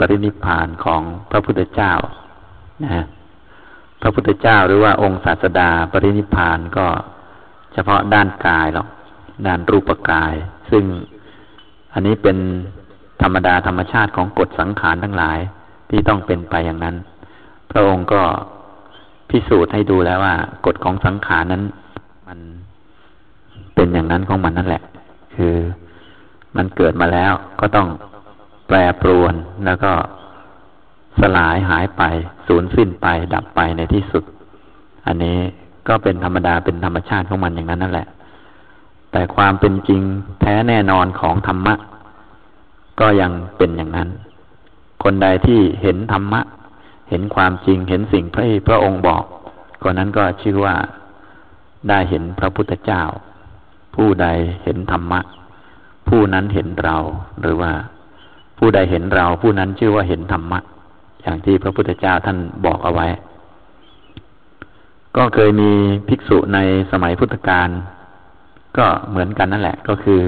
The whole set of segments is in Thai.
ปรินิพานของพระพุทธเจ้านะฮะพระพุทธเจ้าหรือว่าองค์ศาสดาปรินิพานก็เฉพาะด้านกายหรอกด้านรูปกาย ซึ่งอันนี้เป็นธรรมดาธรรมชาติของกฎสังขารทั้งหลายที่ต้องเป็นไปอย่างนั้น พระองค์ก็พิสูจน์ให้ดูแล้วว่ากฎของสังขารนั้น มันเป็นอย่างนั้นของมันนั่นแหละ คือมันเกิดมาแล้วก็ต้อง แปรปรวนแล้วก็สลายหายไป สูญสิ้นไป ดับไปในที่สุด อันนี้ก็เป็นธรรมดาเป็นธรรมชาติของมันอย่างนั้นนั่นแหละ แต่ความเป็นจริงแท้แน่นอนของธรรมะ ก็ยังเป็นอย่างนั้น คนใดที่เห็นธรรมะ เห็นความจริงเห็นสิ่งที่พระองค์บอกคนนั้นก็ชื่อว่าได้เห็นพระพุทธเจ้า ผู้ใดเห็นธรรมะ ผู้นั้นเห็นเราหรือว่า ผู้ใดเห็นเราผู้นั้นชื่อว่าเห็นธรรมะ อย่างที่พระพุทธเจ้าท่านบอกเอาไว้ ก็เคยมีภิกษุในสมัยพุทธกาลก็เหมือนกันนั่นแหละ ก็คือ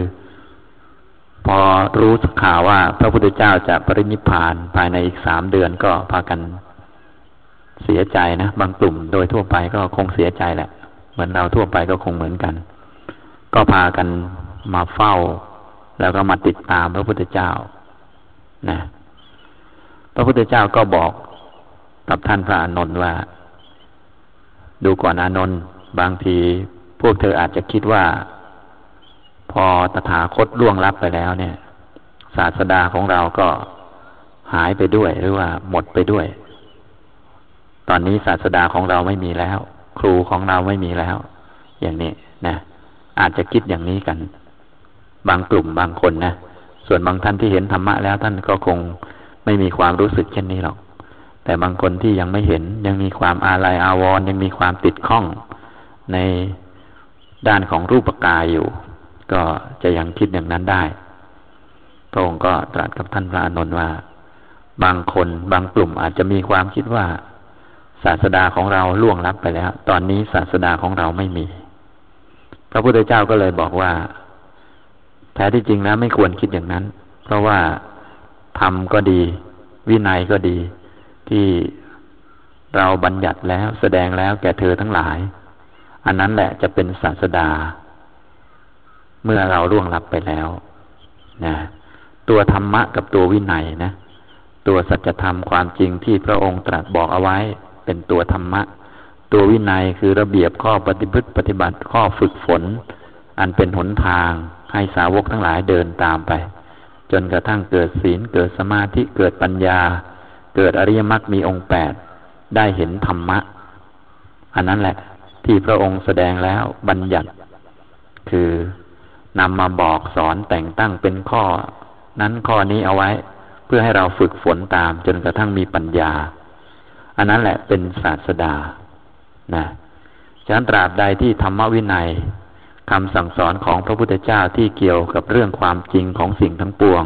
พอรู้ข่าวว่าพระพุทธเจ้าจะปรินิพานภายในอีกสามเดือนก็พากันเสียใจนะบางกลุ่มโดยทั่วไปก็คงเสียใจแหละ เหมือนเราทั่วไปก็คงเหมือนกัน ก็พากันมาเฝ้า แล้วก็มาติดตามพระพุทธเจ้า นะพระพุทธเจ้าก็บอกกับท่านพระอานนท์ว่า ดูก่อนอานนท์บางทีพวกเธออาจจะคิดว่า พอตถาคตล่วงลับไปแล้วเนี่ย ศาสดาของเราก็หายไปด้วยหรือว่าหมดไปด้วย ตอนนี้ศาสดาของเราไม่มีแล้ว ครูของเราไม่มีแล้ว อย่างนี้นะอาจจะคิดอย่างนี้กัน บางกลุ่มบางคนนะ ส่วนบางท่านที่เห็นธรรมะแล้วท่านก็คงไม่มีความรู้สึกเช่นนี้หรอก แต่บางคนที่ยังไม่เห็นยังมีความอาลัยอาวรณ์ยังมีความติดข้องในด้านของรูปกายอยู่ ก็จะยังคิดอย่างนั้นได้ พระองค์ก็ตรัสกับท่านพระอานนว่า บางคนบางกลุ่มอาจจะมีความคิดว่า ศาสดาของเราล่วงลับไปแล้ว ตอนนี้ศาสดาของเราไม่มี พระพุทธเจ้าก็เลยบอกว่า แท้ที่จริงแล้วไม่ควรคิดอย่างนั้น เพราะว่าธรรมก็ดี วินัยก็ดี ที่เราบัญญัติแล้วแสดงแล้วแก่เธอทั้งหลาย อันนั้นแหละจะเป็นศาสดา เมื่อเราล่วงลับไปแล้วนะตัวธรรมะกับตัววินัยนะตัวสัจธรรมความจริงที่พระองค์ตรัสบอกเอาไว้ เป็นตัวธรรมะ ตัววินัยคือระเบียบข้อปฏิบัติปฏิบัติข้อฝึกฝน อันเป็นหนทาง ให้สาวกทั้งหลายเดินตามไป จนกระทั่งเกิดศีลเกิดสมาธิเกิดปัญญา เกิดอริยมรรคมีองค์แปดได้เห็นธรรมะ อันนั้นแหละ ที่พระองค์แสดงแล้วบัญญัติ คือนำมาบอกสอนแต่งตั้งเป็นข้อ นั้นข้อนี้เอาไว้ เพื่อให้เราฝึกฝนตามจนกระทั่งมีปัญญา อันนั้นแหละเป็นศาสดานะฉะนั้นตราบใดที่ธรรมวินัย คำสั่งสอนของพระพุทธเจ้าที่เกี่ยวกับเรื่องความจริงของสิ่งทั้งปวง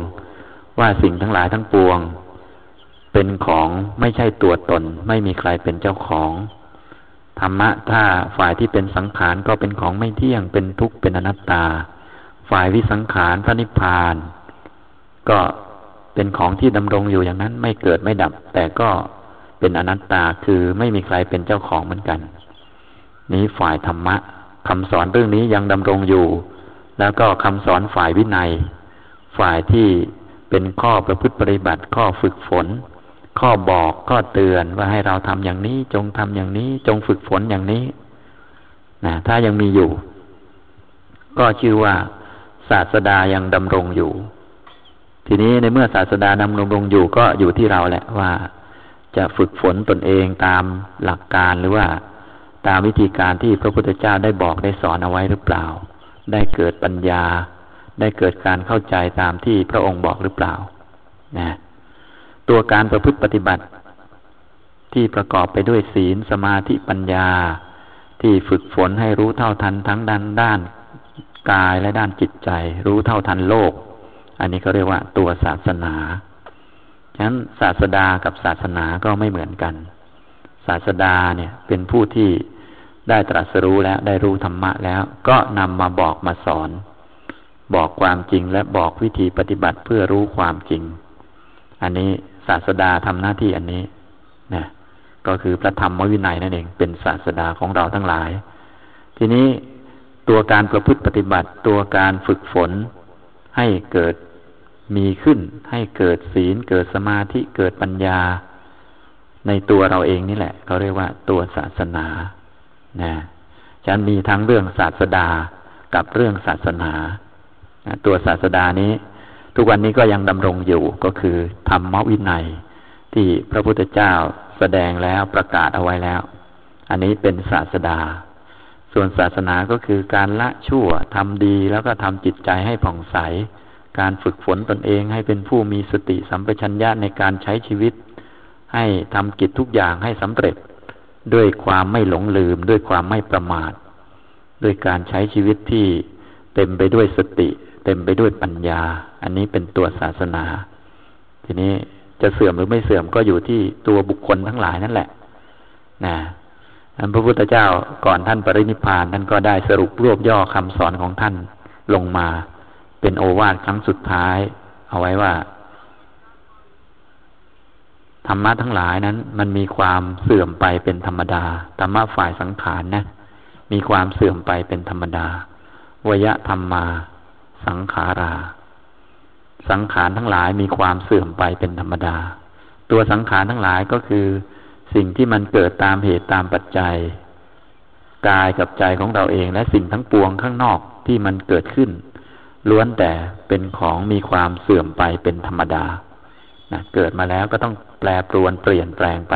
ว่าสิ่งทั้งหลายทั้งปวง เป็นของไม่ใช่ตัวตน ไม่มีใครเป็นเจ้าของธรรมะถ้าฝ่ายที่เป็นสังขารก็เป็นของไม่เที่ยงเป็นทุกข์เป็นอนัตตา ฝ่ายวิสังขารพระนิพพาน ก็เป็นของที่ดำรงอยู่อย่างนั้นไม่เกิดไม่ดับ แต่ก็เป็นอนัตตาคือไม่มีใครเป็นเจ้าของเหมือนกัน นี้ฝ่ายธรรมะ คำสอนเรื่องนี้ยังดำรงอยู่ แล้วก็คำสอนฝ่ายวินัย ฝ่ายที่เป็นข้อประพฤติปฏิบัติ ข้อฝึกฝน ข้อบอกข้อเตือนว่าให้เราทำอย่างนี้ จงทำอย่างนี้ จงฝึกฝนอย่างนี้นะถ้ายังมีอยู่ ก็ชื่อว่า ศาสดายังดำรงอยู่ ทีนี้ในเมื่อศาสดาดำรงอยู่ก็อยู่ที่เราแหละว่า จะฝึกฝนตนเองตามหลักการหรือว่า ตามวิธีการที่พระพุทธเจ้าได้บอกได้สอนเอาไว้หรือเปล่า ได้เกิดปัญญา ได้เกิดการเข้าใจตามที่พระองค์บอกหรือเปล่านะตัวการประพฤติปฏิบัติ ที่ประกอบไปด้วยศีลสมาธิปัญญา ที่ฝึกฝนให้รู้เท่าทันทั้งด้านด้านกายและด้านจิตใจ รู้เท่าทันโลก อันนี้เขาเรียกว่าตัวศาสนาฉะนั้นศาสดากับศาสนาก็ไม่เหมือนกัน ศาสดาเนี่ยเป็นผู้ที่ ได้ตรัสรู้แล้วได้รู้ธรรมะแล้ว ก็นำมาบอกมาสอน บอกความจริงและบอกวิธีปฏิบัติเพื่อรู้ความจริง อันนี้ศาสดาทำหน้าที่อันนี้นะก็คือพระธรรมวินัยนั่นเองเป็นศาสดาของเราทั้งหลาย ทีนี้ตัวการประพฤติปฏิบัติตัวการฝึกฝนให้เกิดมีขึ้น ให้เกิดศีล เกิดสมาธิเกิดปัญญา ในตัวเราเองนี่แหละเขาเรียกว่าตัวศาสนา นะฉันมีทั้งเรื่องศาสดากับเรื่องศาสนาตัวศาสดานี้ ทุกวันนี้ก็ยังดำรงอยู่ก็คือธรรมวินัย ที่พระพุทธเจ้าแสดงแล้วประกาศเอาไว้แล้ว อันนี้เป็นศาสดา ส่วนศาสนาก็คือการละชั่วทำดีแล้วก็ทำจิตใจให้ผ่องใส การฝึกฝนตนเองให้เป็นผู้มีสติสัมปชัญญะในการใช้ชีวิต ให้ทำกิจทุกอย่างให้สำเร็จ ด้วยความไม่หลงลืม ด้วยความไม่ประมาท ด้วยการใช้ชีวิตที่เต็มไปด้วยสติ เต็มไปด้วยปัญญา อันนี้เป็นตัวศาสนา ทีนี้จะเสื่อมหรือไม่เสื่อมก็อยู่ที่ตัวบุคคลทั้งหลายนั่นแหละนะพระพุทธเจ้าก่อนท่านปรินิพานท่านก็ได้สรุปรวบย่อคำสอนของท่านลงมา เป็นโอวาทครั้งสุดท้าย เอาไว้ว่า ธรรมะทั้งหลายนั้น มันมีความเสื่อมไปเป็นธรรมดาธรรมะฝ่ายสังขารนะ มีความเสื่อมไปเป็นธรรมดาวยะธรรมมาสังขารา สังขารทั้งหลายมีความเสื่อมไปเป็นธรรมดา ตัวสังขารทั้งหลายก็คือ สิ่งที่มันเกิดตามเหตุตามปัจจัยกายกับใจของเราเองและสิ่งทั้งปวงข้างนอกที่มันเกิดขึ้น ล้วนแต่เป็นของมีความเสื่อมไปเป็นธรรมดา นะเกิดมาแล้วก็ต้องแปรปรวนเปลี่ยนแปลงไป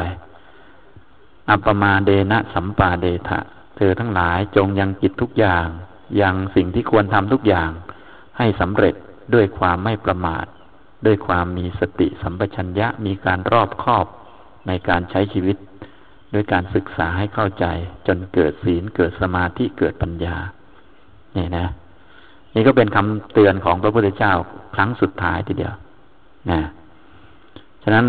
อัปมาเดนะสัมปาเดทะ เธอทั้งหลายจงยังกิจทุกอย่าง ยังสิ่งที่ควรทำทุกอย่าง ให้สำเร็จด้วยความไม่ประมาท ด้วยความมีสติสัมปชัญญะมีการรอบคอบในการใช้ชีวิต ด้วยการศึกษาให้เข้าใจ จนเกิดศีลเกิดสมาธิเกิดปัญญานี่นะ นี่ก็เป็นคำเตือนของพระพุทธเจ้าครั้งสุดท้ายทีเดียวนะ ฉะนั้น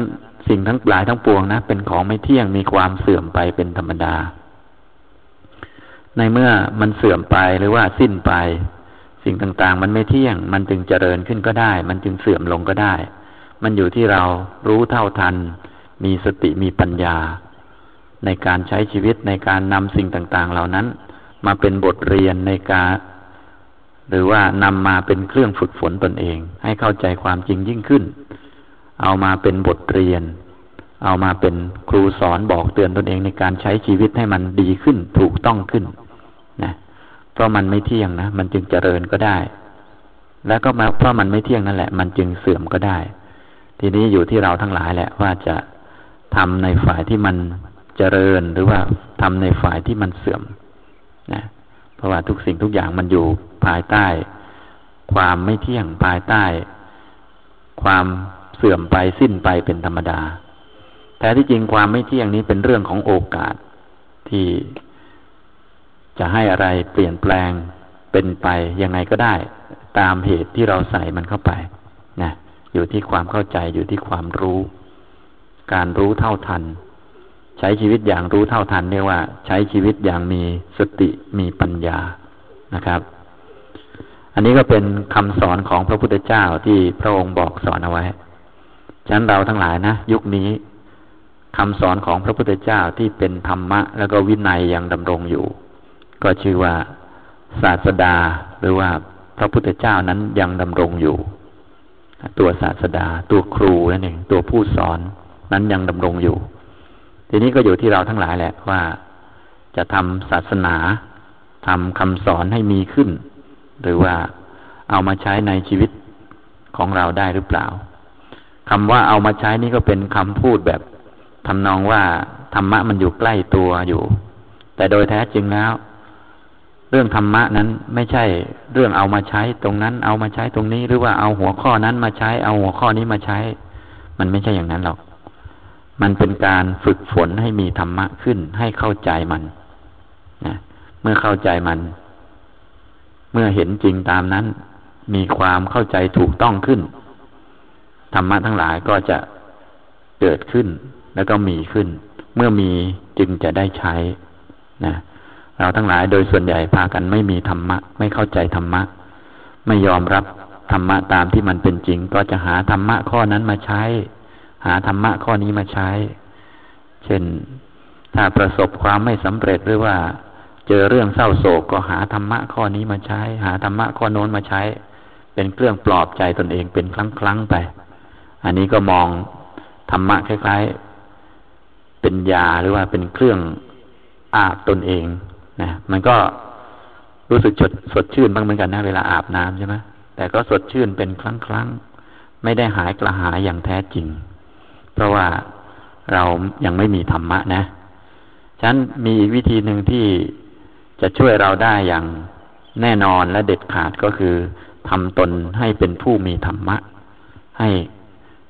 สิ่งทั้งหลายทั้งปวงนะเป็นของไม่เที่ยงมีความเสื่อมไปเป็นธรรมดา ในเมื่อมันเสื่อมไปหรือว่าสิ้นไป สิ่งต่างๆ มันไม่เที่ยง มันจึงเจริญขึ้นก็ได้ มันจึงเสื่อมลงก็ได้ มันอยู่ที่เรารู้เท่าทัน มีสติมีปัญญา ในการใช้ชีวิตในการนำสิ่งต่างๆ เหล่านั้น มาเป็นบทเรียนในการหรือว่านำมาเป็นเครื่องฝึกฝนตนเอง ให้เข้าใจความจริงยิ่งขึ้น เอามาเป็นบทเรียน เอามาเป็นครูสอนบอกเตือนตนเองในการใช้ชีวิตให้มันดีขึ้นถูกต้องขึ้นนะเพราะมันไม่เที่ยงนะมันจึงเจริญก็ได้ แล้วก็มาเพราะมันไม่เที่ยงนั่นแหละ มันจึงเสื่อมก็ได้ ทีนี้อยู่ที่เราทั้งหลายแหละว่าจะทำในฝ่ายที่มันเจริญหรือว่าทำในฝ่ายที่มันเสื่อมนะเพราะว่าทุกสิ่งทุกอย่างมันอยู่ภายใต้ ความไม่เที่ยงภายใต้ ความ เสื่อมไปสิ้นไปเป็นธรรมดา แต่ที่จริงความไม่เที่ยงนี้เป็นเรื่องของโอกาสที่จะให้อะไรเปลี่ยนแปลงเป็นไปยังไงก็ได้ ตามเหตุที่เราใส่มันเข้าไปนะอยู่ที่ความเข้าใจอยู่ที่ความรู้ การรู้เท่าทัน ใช้ชีวิตอย่างรู้เท่าทันเรียกว่า ใช้ชีวิตอย่างมีสติมีปัญญานะครับ อันนี้ก็เป็นคำสอนของพระพุทธเจ้าที่พระองค์บอกสอนเอาไว้ ฉะนั้นเราทั้งหลายนะยุคนี้คำสอนของพระพุทธเจ้าที่เป็นธรรมะ แล้วก็วินัยยังดำรงอยู่ ก็ชื่อว่าศาสดาหรือว่าพระพุทธเจ้านั้นยังดำรงอยู่ ตัวศาสดา ตัวครูนั่นเองตัวผู้สอนนั้นยังดำรงอยู่ ทีนี้ก็อยู่ที่เราทั้งหลายแหละว่า จะทำศาสนาทำคำสอนให้มีขึ้น หรือว่าเอามาใช้ในชีวิตของเราได้หรือเปล่า คำว่าเอามาใช้นี่ก็เป็นคำพูดแบบทำนองว่าธรรมะมันอยู่ใกล้ตัวอยู่ แต่โดยแท้จริงแล้ว เรื่องธรรมะนั้นไม่ใช่เรื่องเอามาใช้ตรงนั้น เอามาใช้ตรงนี้ หรือว่าเอาหัวข้อนั้นมาใช้ เอาหัวข้อนี้มาใช้ มันไม่ใช่อย่างนั้นหรอก มันเป็นการฝึกฝนให้มีธรรมะขึ้นให้เข้าใจมันนะเมื่อเข้าใจมัน เมื่อเห็นจริงตามนั้น มีความเข้าใจถูกต้องขึ้น ธรรมะทั้งหลายก็จะเกิดขึ้น แล้วก็มีขึ้น เมื่อมีจึงจะได้ใช้นะเราทั้งหลายโดยส่วนใหญ่พากันไม่มีธรรมะ ไม่เข้าใจธรรมะ ไม่ยอมรับธรรมะตามที่มันเป็นจริง ก็จะหาธรรมะข้อนั้นมาใช้ หาธรรมะข้อนี้มาใช้ เช่นถ้าประสบความไม่สำเร็จหรือว่า เจอเรื่องเศร้าโศกก็หาธรรมะข้อนี้มาใช้ หาธรรมะข้อโน้นมาใช้ เป็นเครื่องปลอบใจตนเองเป็นครั้งครั้งไป อันนี้ก็มองธรรมะคล้ายๆ เป็นยาหรือว่าเป็นเครื่องอาบตนเองนะมันก็รู้สึกสดสดชื่นบ้างเหมือนกันนะเวลาอาบน้ำใช่ไหมแต่ก็สดชื่นเป็นครั้งครั้งไม่ได้หายกระหายอย่างแท้จริง เพราะว่าเรายังไม่มีธรรมะนะฉะนั้นมีอีกวิธีหนึ่งที่จะช่วยเราได้อย่างแน่นอนและเด็ดขาดก็คือทำตนให้เป็นผู้มีธรรมะ ให้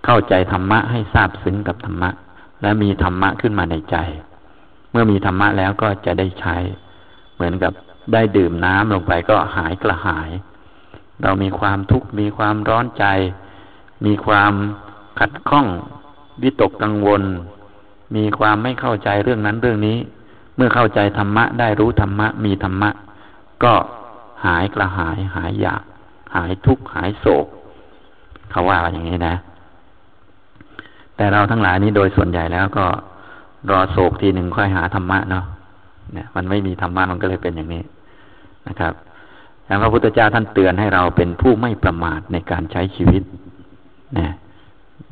เข้าใจธรรมะให้ทราบซึ้งกับธรรมะ และมีธรรมะขึ้นมาในใจ เมื่อมีธรรมะแล้วก็จะได้ใช้ เหมือนกับได้ดื่มน้ำลงไปก็หายกระหาย เรามีความทุกข์มีความร้อนใจ มีความขัดข้องวิตกกังวล มีความไม่เข้าใจเรื่องนั้นเรื่องนี้ เมื่อเข้าใจธรรมะได้รู้ธรรมะ มีธรรมะ ก็หายกระหาย หายอยาก หายทุกข์หายโศก เขาว่าอย่างนี้นะ แต่เราทั้งหลายนี้โดยส่วนใหญ่แล้วก็รอโศกทีหนึ่งค่อยหาธรรมะเนาะเนี่ย มันไม่มีธรรมะมันก็เลยเป็นอย่างนี้นะครับอย่างพระพุทธเจ้าท่านเตือนให้เราเป็นผู้ไม่ประมาทในการใช้ชีวิตนะ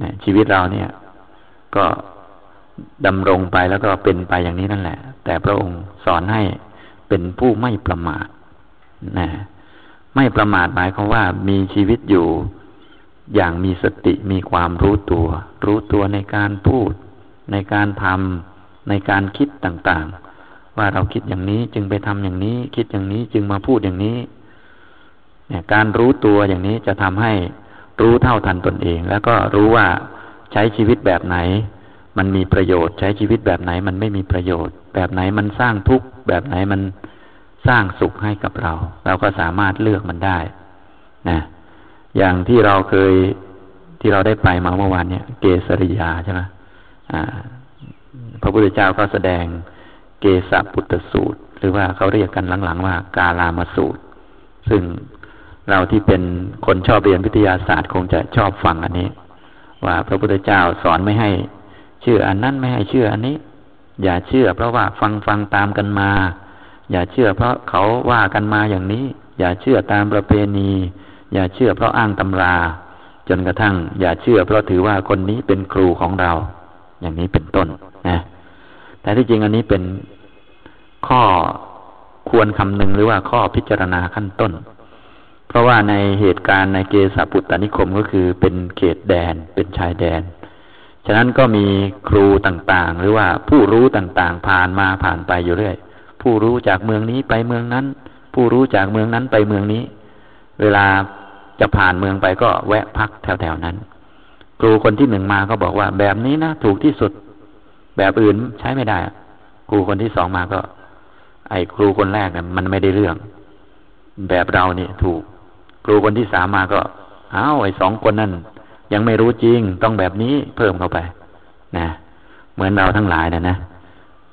นะชีวิตเราเนี่ย ก็ดำรงไปแล้วก็เป็นไปอย่างนี้นั่นแหละ แต่พระองค์สอนให้เป็นผู้ไม่ประมาทนะไม่ประมาทหมายความว่ามีชีวิตอยู่ อย่างมีสติมีความรู้ตัว รู้ตัวในการพูด ในการทำในการคิดต่างๆ ว่าเราคิดอย่างนี้จึงไปทำอย่างนี้ คิดอย่างนี้จึงมาพูดอย่างนี้ เนี่ยการรู้ตัวอย่างนี้จะทำให้รู้เท่าทันตนเอง แล้วก็รู้ว่าใช้ชีวิตแบบไหน มันมีประโยชน์ ใช้ชีวิตแบบไหนมันไม่มีประโยชน์ แบบไหนมันสร้างทุกข์แบบไหนมันสร้างสุขให้กับเรา เราก็สามารถเลือกมันได้นะ อย่างที่เราเคยที่เราได้ไปมาเมื่อวานเนี่ย เกสริยาใช่ไหมพระพุทธเจ้าก็แสดงเกสปุตตสูตร หรือว่าเขาเรียกกันหลังๆว่ากาลามาสูตร ซึ่งเราที่เป็นคนชอบเรียนวิทยาศาสตร์คงจะชอบฟังอันนี้ ว่าพระพุทธเจ้าสอนไม่ให้เชื่ออันนั้นไม่ให้เชื่ออันนี้ อย่าเชื่อ เพราะว่าฟังฟังตามกันมา อย่าเชื่อ เพราะเขาว่ากันมาอย่างนี้ อย่าเชื่อตามประเพณี อย่าเชื่อเพราะอ้างตำรา จนกระทั่ง อย่าเชื่อเพราะถือว่าคนนี้เป็นครูของเรา อย่างนี้เป็นต้นนะแต่ที่จริงอันนี้เป็นข้อควรคำนึงหรือว่าข้อพิจารณาขั้นต้น เพราะว่าในเหตุการณ์ในเกสาปุตตานิคมก็คือเป็นเขตแดนเป็นชายแดน ฉะนั้นก็มีครูต่างๆ หรือว่าผู้รู้ต่างๆ ผ่านมาผ่านไปอยู่เรื่อย ผู้รู้จากเมืองนี้ไปเมืองนั้น ผู้รู้จากเมืองนั้นไปเมืองนี้ เวลา จะผ่านเมืองไปก็แวะพักแถวๆนั้น ครูคนที่หนึ่งมาก็บอกว่าแบบนี้นะถูกที่สุด แบบอื่นใช้ไม่ได้ ครูคนที่สองมาก็ ไอ้ครูคนแรกนี่ยมันไม่ได้เรื่อง แบบเราเนี่ยถูก ครูคนที่สามมาก็อ้าวไอ้สองคนนั่นยังไม่รู้จริงต้องแบบนี้เพิ่มเข้าไป นะ เหมือนเราทั้งหลายนะนะ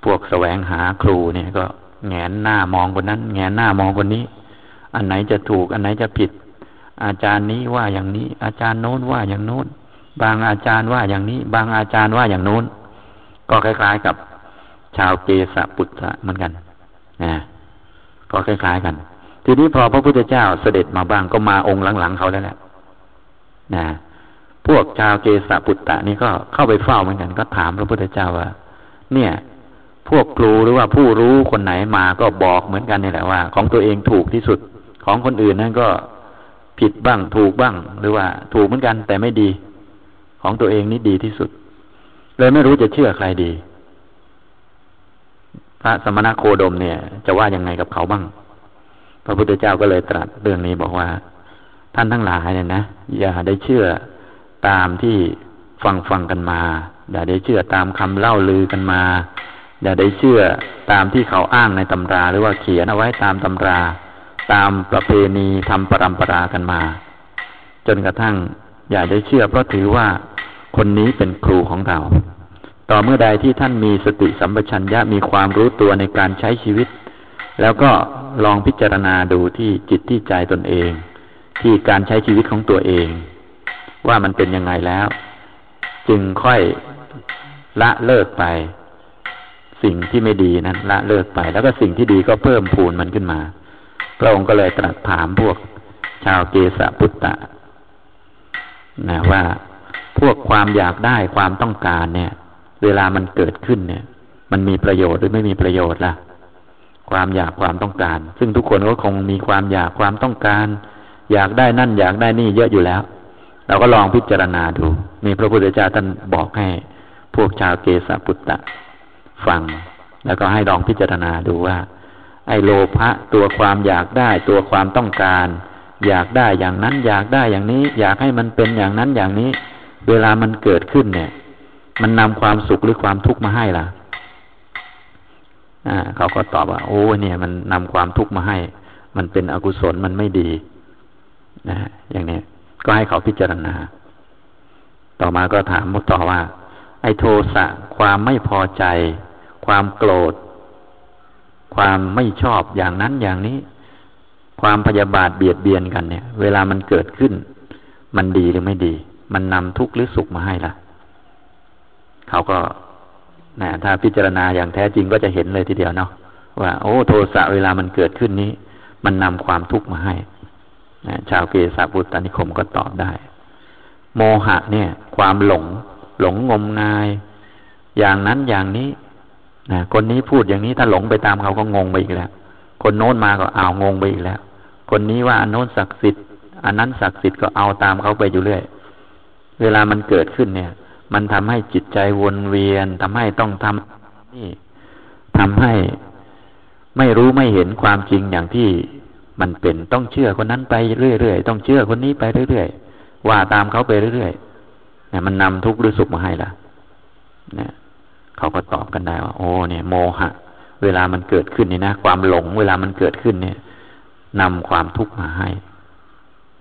พวกแสวงหาครูเนี่ยก็แงนหน้ามองคนนั้น แงนหน้ามองคนนี้ อันไหนจะถูก อันไหนจะผิด อาจารย์นี้ว่าอย่างนี้ อาจารย์โน้นว่าอย่างโน้น บางอาจารย์ว่าอย่างนี้ บางอาจารย์ว่าอย่างโน้น ก็คล้าย ๆกับชาวเกสปุตตะเหมือนกันนะก็คล้าย ๆ กัน ทีนี้พอพระพุทธเจ้าเสด็จมาบ้างก็มาองค์หลังๆเขาแล้วแหละนะพวกชาวเกสปุตตะนี่ก็เข้าไปเฝ้าเหมือนกัน ก็ถามพระพุทธเจ้าว่า เนี่ย พวกครูหรือว่าผู้รู้คนไหนมาก็บอกเหมือนกันนี่แหละว่า ของตัวเองถูกที่สุดของคนอื่นนั่นก็ ผิดบ้างถูกบ้าง หรือว่าถูกเหมือนกันแต่ไม่ดีของตัวเองนี่ดีที่สุด เลยไม่รู้จะเชื่อใครดี พระสมณโคดมเนี่ย จะว่ายังไงกับเขาบ้าง พระพุทธเจ้าก็เลยตรัสเรื่องนี้บอกว่า ท่านทั้งหลายเนี่ยนะอย่าได้เชื่อตามที่ฟังฟังกันมา อย่าได้เชื่อตามคำเล่าลือกันมา อย่าได้เชื่อตามที่เขาอ้างในตำรา หรือว่าเขียนเอาไว้ตามตำรา ตามประเพณีทำปรำปรากันมา จนกระทั่งอย่าได้เชื่อเพราะถือว่าคนนี้เป็นครูของเรา ต่อเมื่อใดที่ท่านมีสติสัมปชัญญะมีความรู้ตัวในการใช้ชีวิต แล้วก็ลองพิจารณาดูที่จิตที่ใจตนเอง ที่การใช้ชีวิตของตัวเอง ว่ามันเป็นยังไงแล้ว จึงค่อยละเลิกไป สิ่งที่ไม่ดีนั้นละเลิกไป แล้วก็สิ่งที่ดีก็เพิ่มพูนมันขึ้นมา พระองค์ก็เลยตรัสถามพวกชาวเกสพุตตะนะว่าพวกความอยากได้ความต้องการเนี่ย เวลามันเกิดขึ้นเนี่ย มันมีประโยชน์หรือไม่มีประโยชน์ล่ะ ความอยากความต้องการ ซึ่งทุกคนก็คงมีความอยากความต้องการ อยากได้นั่นอยากได้นี่เยอะอยู่แล้ว เราก็ลองพิจารณาดูมีพระพุทธเจ้าท่านบอกให้ พวกชาวเกสปุตตะฟัง แล้วก็ให้ลองพิจารณาดูว่า ไอ้โลภะตัวความอยากได้ตัวความต้องการ อยากได้อย่างนั้น อยากได้อย่างนี้ อยากให้มันเป็นอย่างนั้นอย่างนี้ เวลามันเกิดขึ้นเนี่ย มันนำความสุขหรือความทุกข์มาให้ล่ะอ่าเขาก็ตอบว่า โอ้เนี่ย มันนำความทุกข์มาให้ มันเป็นอกุศลมันไม่ดีนะอย่างนี้ก็ให้เขาพิจารณา ต่อมาก็ถามต่อว่า ไอ้โทสะความไม่พอใจ ความโกรธ ความไม่ชอบอย่างนั้นอย่างนี้ ความพยาบาทเบียดเบียนกันเนี่ย เวลามันเกิดขึ้น มันดีหรือไม่ดี มันนำทุกข์หรือสุขมาให้ล่ะ เขาก็นะถ้าพิจารณาอย่างแท้จริงก็จะเห็นเลยทีเดียวเนาะว่า โอ้โทสะเวลามันเกิดขึ้นนี้ มันนำความทุกข์มาให้นะชาวเกษาพุตตานิคมก็ตอบได้ โมหะเนี่ย ความหลง หลงงมงาย อย่างนั้นอย่างนี้ นะคนนี้พูดอย่างนี้ถ้าหลงไปตามเขาก็งงไปอีกแล้ว คนโน้นมาก็อ้าวงงไปอีกแล้ว คนนี้ว่าอันโน้นศักดิ์สิทธิ์อันนั้นศักดิ์สิทธิ์ก็เอาตามเขาไปอยู่เรื่อย เวลามันเกิดขึ้นเนี่ย มันทำให้จิตใจวนเวียนทำให้ต้องทำนี่ทำให้ไม่รู้ไม่เห็นความจริงอย่างที่มันเป็นต้องเชื่อคนนั้นไปเรื่อยๆต้องเชื่อคนนี้ไปเรื่อยๆว่าตามเขาไปเรื่อยๆเนี่ยมันนำทุกข์หรือสุขมาให้ล่ะ เนี่ย เขาก็ตอบกันได้ว่าโอ้เนี่ย โมหะ เวลามันเกิดขึ้นนี่นะความหลง เวลามันเกิดขึ้นเนี่ยนำความทุกข์มาให้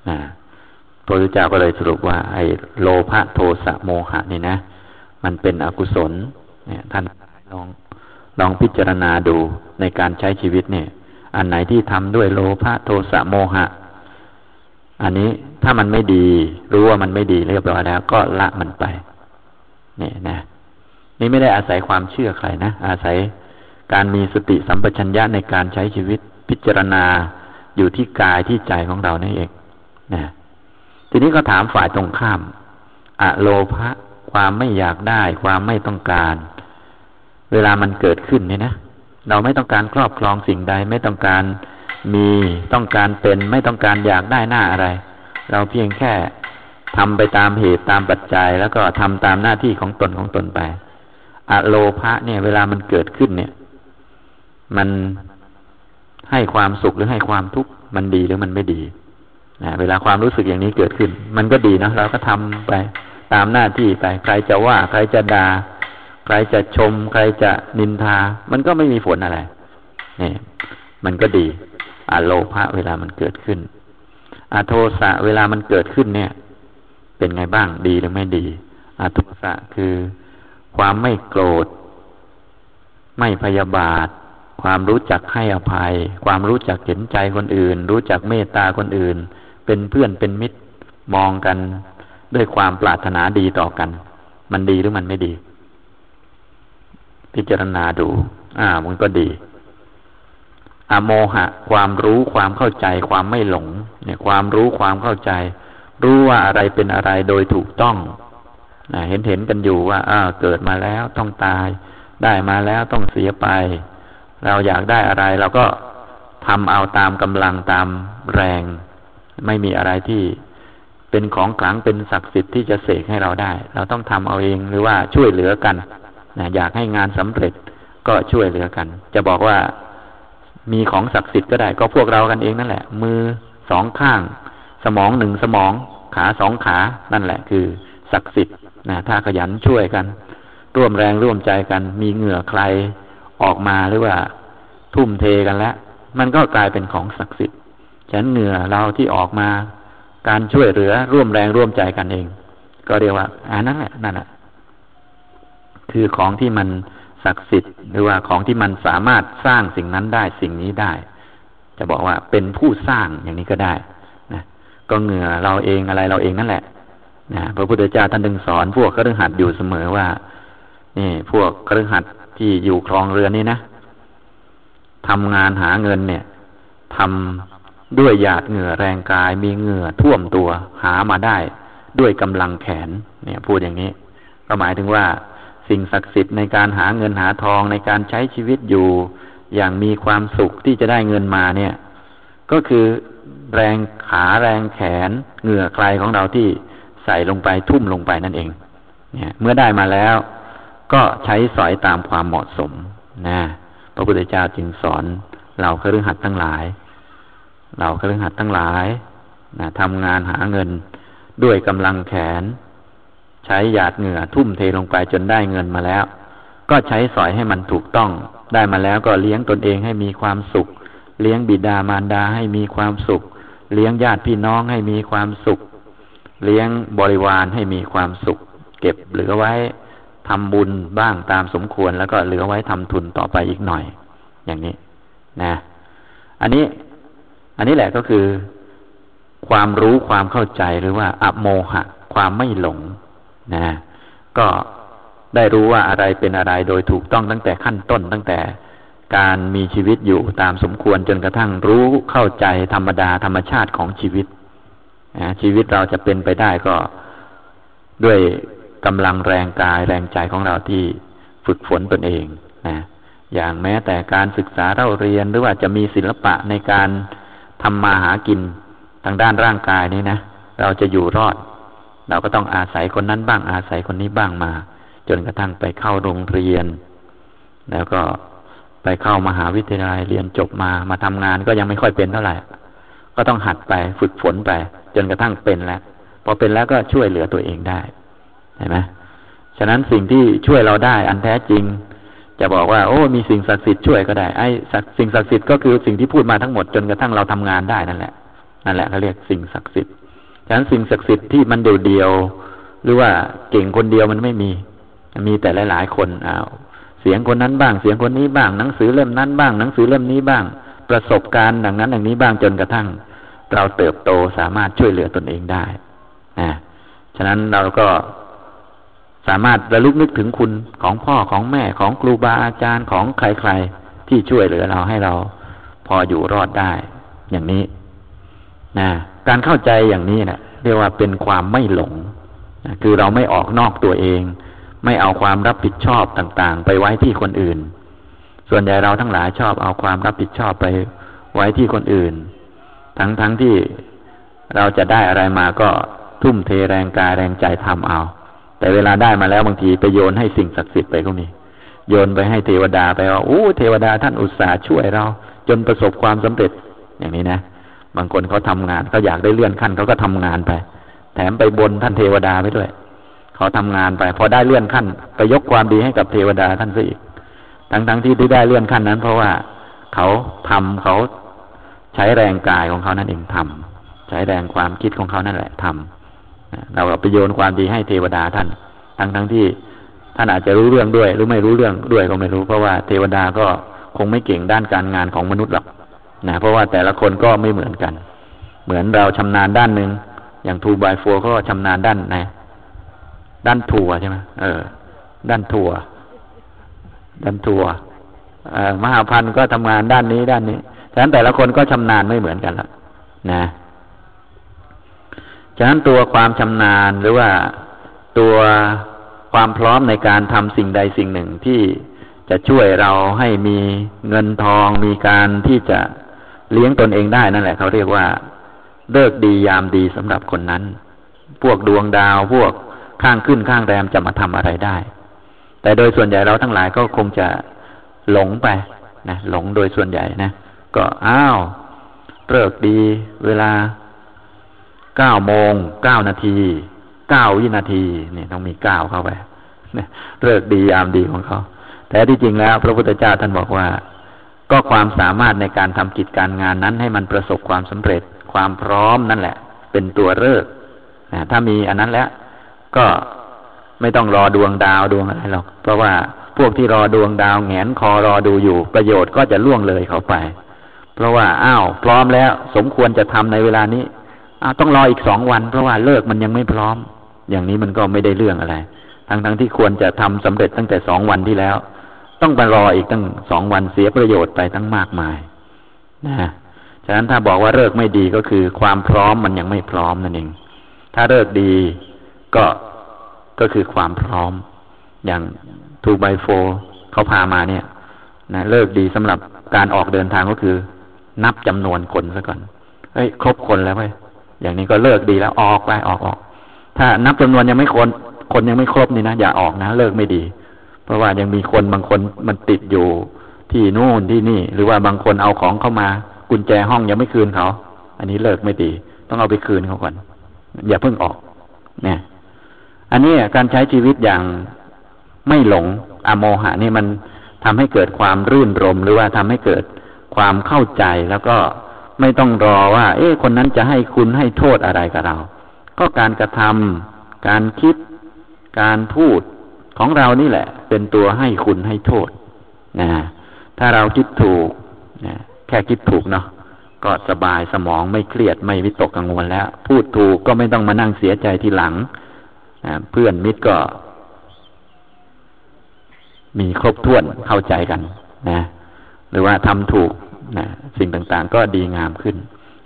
นะพระพุทธเจ้าก็เลยสรุปว่า ไอ้โลภะโทสะโมหะนี่นะ มันเป็นอกุศล เนี่ย ท่านลองลองพิจารณาดูในการใช้ชีวิตเนี่ย อันไหนที่ทำด้วยโลภะโทสะโมหะ อันนี้ถ้ามันไม่ดี รู้ว่ามันไม่ดีเรียบร้อยแล้ว ก็ละมันไป เนี่ยนะ นี่ไม่ได้อาศัยความเชื่อใครนะ อาศัยการมีสติสัมปชัญญะในการใช้ชีวิตพิจารณาอยู่ที่กายที่ใจของเรานี่เองนะทีนี้ก็ถามฝ่ายตรงข้ามอะโลภะความไม่อยากได้ ความไม่ต้องการ เวลามันเกิดขึ้นเนี่ยนะ เราไม่ต้องการครอบครองสิ่งใด ไม่ต้องการมีต้องการเป็นไม่ต้องการอยากได้หน้าอะไร เราเพียงแค่ทำไปตามเหตุตามปัจจัย แล้วก็ทำตามหน้าที่ของตนของตนไป อโลภะเนี่ย เวลามันเกิดขึ้นเนี่ย มันให้ความสุขหรือให้ความทุกข์มันดีหรือมันไม่ดีนะเวลาความรู้สึกอย่างนี้เกิดขึ้น มันก็ดีนะเราก็ทำไปตามหน้าที่ไปใครจะว่า ใครจะดา่าใครจะชม ใครจะนินทา มันก็ไม่มีผลอะไรนี่มันก็ดีอาโลภะเวลามันเกิดขึ้นอาโทสะเวลามันเกิดขึ้นเนี่ย เป็นไงบ้างดีหรือไม่ดีอาโทสะคือ ความไม่โกรธ ไม่พยาบาท ความรู้จักให้อภัย ความรู้จักเห็นใจคนอื่น รู้จักเมตตาคนอื่น เป็นเพื่อนเป็นมิตรมองกันด้วยความปรารถนาดีต่อกัน มันดีหรือมันไม่ดี พิจารณาดู อ่า มันก็ดีอโมหะ ความรู้ความเข้าใจ ความไม่หลง เนี่ย ความรู้ความเข้าใจ รู้ว่าอะไรเป็นอะไรโดยถูกต้อง เห็นเห็นกันอยู่ว่าอ้าเกิดมาแล้วต้องตาย ได้มาแล้วต้องเสียไป เราอยากได้อะไรเราก็ทำเอาตามกำลังตามแรง ไม่มีอะไรที่เป็นของขลังเป็นศักดิ์สิทธิ์ที่จะเสกให้เราได้ เราต้องทำเอาเองหรือว่าช่วยเหลือกันนะอยากให้งานสำเร็จก็ช่วยเหลือกัน จะบอกว่ามีของศักดิ์สิทธิ์ก็ได้ ก็พวกเรากันเองนั่นแหละ มือสองข้าง สมองหนึ่งสมอง ขาสองขานั่นแหละ คือศักดิ์สิทธิ์ นะถ้าขยันช่วยกัน ร่วมแรงร่วมใจกัน มีเหงื่อใครออกมาหรือว่าทุ่มเทกันแล้วมันก็กลายเป็นของศักดิ์สิทธิ์ฉันเหงื่อเราที่ออกมา การช่วยเหลือร่วมแรงร่วมใจกันเอง ก็เรียกว่าอันนั้นแหละนั่นแหละคือของที่มันศักดิ์สิทธิ์หรือว่าของที่มันสามารถสร้างสิ่งนั้นได้สิ่งนี้ได้ จะบอกว่าเป็นผู้สร้างอย่างนี้ก็ได้นะก็เหงื่อเราเองอะไรเราเองนั่นแหละ นะพระพุทธเจ้าท่านดึงสอนพวกคฤหัสถ์อยู่เสมอว่า นี่ พวกคฤหัสถ์ที่อยู่ครองเรือนนี่นะทำงานหาเงินเนี่ยทำด้วยหยาดเหงื่อแรงกายมีเหงื่อท่วมตัวหามาได้ ด้วยกำลังแขน เนี่ย พูดอย่างนี้ ก็หมายถึงว่า สิ่งศักดิ์สิทธิ์ในการหาเงินหาทองในการใช้ชีวิตอยู่ อย่างมีความสุขที่จะได้เงินมาเนี่ย ก็คือแรงขาแรงแขนเหงื่อใครของเราที่ ใส่ลงไปทุ่มลงไปนั่นเอง เนี่ย เมื่อได้มาแล้ว ก็ใช้สอยตามความเหมาะสมนะพระพุทธเจ้าจึงสอนเราเคฤหัสถ์ทั้งหลาย เราเคฤหัสถ์ทั้งหลายนะทำงานหาเงินด้วยกำลังแขน ใช้หยาดเหงื่อทุ่มเทลงไปจนได้เงินมาแล้ว ก็ใช้สอยให้มันถูกต้อง ได้มาแล้วก็เลี้ยงตนเองให้มีความสุข เลี้ยงบิดามารดาให้มีความสุข เลี้ยงญาติพี่น้องให้มีความสุข เลี้ยงบริวารให้มีความสุข เก็บเหลือไว้ทำบุญบ้างตามสมควรแล้วก็เหลือไว้ทำทุนต่อไปอีกหน่อย อย่างนี้นะ อันนี้ อันนี้แหละก็คือ ความรู้ความเข้าใจหรือว่าอโมหะ ความไม่หลงนะ ก็ได้รู้ว่าอะไรเป็นอะไรโดยถูกต้องตั้งแต่ขั้นต้นตั้งแต่การมีชีวิตอยู่ตามสมควรจนกระทั่งรู้เข้าใจธรรมดาธรรมชาติของชีวิต ชีวิตเราจะเป็นไปได้ก็ด้วยกำลังแรงกายแรงใจของเราที่ฝึกฝนตนเองนะอย่างแม้แต่การศึกษาเราเรียนหรือว่าจะมีศิลปะในการทำมาหากินทางด้านร่างกายนี้นะเราจะอยู่รอด เราก็ต้องอาศัยคนนั้นบ้างอาศัยคนนี้บ้างมา จนกระทั่งไปเข้าโรงเรียน แล้วก็ไปเข้ามหาวิทยาลัยเรียนจบมามาทำงานก็ยังไม่ค่อยเป็นเท่าไหร่ ก็ต้องหัดไปฝึกฝนไป จนกระทั่งเป็นแล้ว พอเป็นแล้วก็ช่วยเหลือตัวเองได้เห็นไหมฉะนั้นสิ่งที่ช่วยเราได้ อันแท้จริง จะบอกว่า โอ้มีสิ่งศักดิ์สิทธิ์ช่วยก็ได้ไอ้สิ่งศักดิ์สิทธิ์ก็คือสิ่งที่พูดมาทั้งหมดจนกระทั่งเราทำงานได้นั่นแหละนั่นแหละเขาเรียกสิ่งศักดิ์สิทธิ์ฉะนั้นสิ่งศักดิ์สิทธิ์ที่มันเดียวๆหรือว่าเก่งคนเดียวมันไม่มี มีแต่หลาย ๆ คนอ้าวเสียงคนนั้นบ้าง เสียงคนนี้บ้าง หนังสือเล่มนั้นบ้าง หนังสือเล่มนี้บ้าง ประสบการณ์ดังนั้นอย่างนี้บ้างจนกระทั่ง เราเติบโตสามารถช่วยเหลือตนเองได้นะฉะนั้นเราก็สามารถระลึกนึกถึงคุณของพ่อของแม่ของครูบาอาจารย์ของใครๆ ที่ช่วยเหลือเราให้เราพออยู่รอดได้ อย่างนี้นะการเข้าใจอย่างนี้นะเรียกว่าเป็นความไม่หลงนะคือเราไม่ออกนอกตัวเอง ไม่เอาความรับผิดชอบต่างๆ ไปไว้ที่คนอื่น ส่วนใหญ่เราทั้งหลายชอบเอาความรับผิดชอบไปไว้ที่คนอื่น ทั้งๆทที่เราจะได้อะไรมาก็ทุ่มเทแรงกายแรงใจทำเอา แต่เวลาได้มาแล้วบางทีไปโยนให้สิ่งศักดิ์สิทธิ์ไปก็มีโยนไปให้เทวดาไปว่าโอ้เทวดาท่านอุตส่าห์ช่วยเรา จนประสบความสำเร็จอย่างนี้นะบางคนเขาทำงานเขาอยากได้เลื่อนขั้นเขาก็ทำงานไป แถมไปบนท่านเทวดาไปด้วยเขาทำงานไป พอได้เลื่อนขั้นไปยกความดีให้กับเทวดาท่านซะอีกทั้งทั้งที่ได้เลื่อนขั้นนั้น เพราะว่าเขาทำเขา ใช้แรงกายของเขานั่นเองทำใช้แรงความคิดของเขานั่นแหละทำเราไปโยนความดีให้เทวดาท่าน ทั้งทั้งที่ท่านอาจจะรู้เรื่องด้วย หรือไม่รู้เรื่องด้วยก็ไม่รู้ เพราะว่าเทวดาก็คงไม่เก่งด้านการงานของมนุษย์หรอกนะเพราะว่าแต่ละคนก็ไม่เหมือนกัน เหมือนเราชำนาญด้านหนึ่งอย่างทูบายโฟก็ชำนาญด้านไหนด้านถั่วใช่ไหมเออ ด้านถั่ว ด้านถั่วมหาพันธ์ก็ทำงานด้านนี้ด้านนี้ ฉะนั้นแต่ละคนก็ชำนาญไม่เหมือนกันละนะฉะนั้นตัวความชำนาญหรือว่าตัวความพร้อมในการทำสิ่งใดสิ่งหนึ่งที่จะช่วยเราให้มีเงินทอง มีการที่จะเลี้ยงตนเองได้นั่นแหละ เขาเรียกว่าเลิกดียามดีสำหรับคนนั้น พวกดวงดาวพวกข้างขึ้นข้างแรมจะมาทำอะไรได้ แต่โดยส่วนใหญ่เราทั้งหลายก็คงจะหลงไปนะหลงโดยส่วนใหญ่นะ ก็อ้าวเลิกดีเวลาเก้าโมงเก้านาทีเก้าวินาทีเนี่ยต้องมีเก้าเข้าไปเลิกดียามดีของเขาแต่ที่จริงแล้ว พระพุทธเจ้าท่านบอกว่า ก็ความสามารถในการทำกิจการงานนั้นให้มันประสบความสำเร็จความพร้อมนั่นแหละ เป็นตัวเลิกนะถ้ามีอันนั้นแล้วก็ไม่ต้องรอดวงดาวดวงอะไรหรอก เพราะว่าพวกที่รอดวงดาวแงนคอรอดูอยู่ประโยชน์ก็จะล่วงเลยเขาไป เพราะว่าอ้าวพร้อมแล้ว สมควรจะทำในเวลานี้อต้องรออีกสองวัน เพราะว่าเลิกมันยังไม่พร้อม อย่างนี้มันก็ไม่ได้เรื่องอะไร ทั้งทั้งที่ควรจะทำสำเร็จตั้งแต่สองวันที่แล้ว ต้องไปรออีกตั้งสองวันเสียประโยชน์ไปตั้งมากมายนะฉะนั้นถ้าบอกว่าเลิกไม่ดีก็คือ ความพร้อมมันยังไม่พร้อมนั่นเอง ถ้าเลิกดีก็ก็คือความพร้อม อย่างทูไบโฟเขาพามาเนี่ยนะเลิกดีสำหรับการออกเดินทางก็คือ นับจำนวนคนซะก่อนเฮ้ย ครบคนแล้วเว้ยอย่างนี้ก็เลิกดีแล้วออกไปออกออก ถ้านับจำนวนยังไม่คน คนยังไม่ครบนี่นะอย่าออกนะเลิกไม่ดี เพราะว่ายังมีคนบางคนมันติดอยู่ที่นู่นที่นี่ หรือว่าบางคนเอาของเข้ามา กุญแจห้องยังไม่คืนเขา อันนี้เลิกไม่ดี ต้องเอาไปคืนเขาก่อน อย่าเพิ่งออกเนี่ยอันนี้การใช้ชีวิตอย่างไม่หลงอโมหะนี่มันทำให้เกิดความรื่นรมหรือว่าทำให้เกิด ความเข้าใจแล้วก็ไม่ต้องรอว่า เอ๊ะคนนั้นจะให้คุณให้โทษอะไรกับเรา ก็การกระทำการคิด การพูดของเรานี่แหละ เป็นตัวให้คุณให้โทษนะถ้าเราคิดถูกนะแค่คิดถูกเนาะก็สบายสมองไม่เครียดไม่วิตกกังวลแล้ว พูดถูกก็ไม่ต้องมานั่งเสียใจทีหลังนะเพื่อนมิตรก็ มีครบถ้วนเข้าใจกัน นะ รือว่าทำถูกนะสิ่งต่างๆ ก็ดีงามขึ้น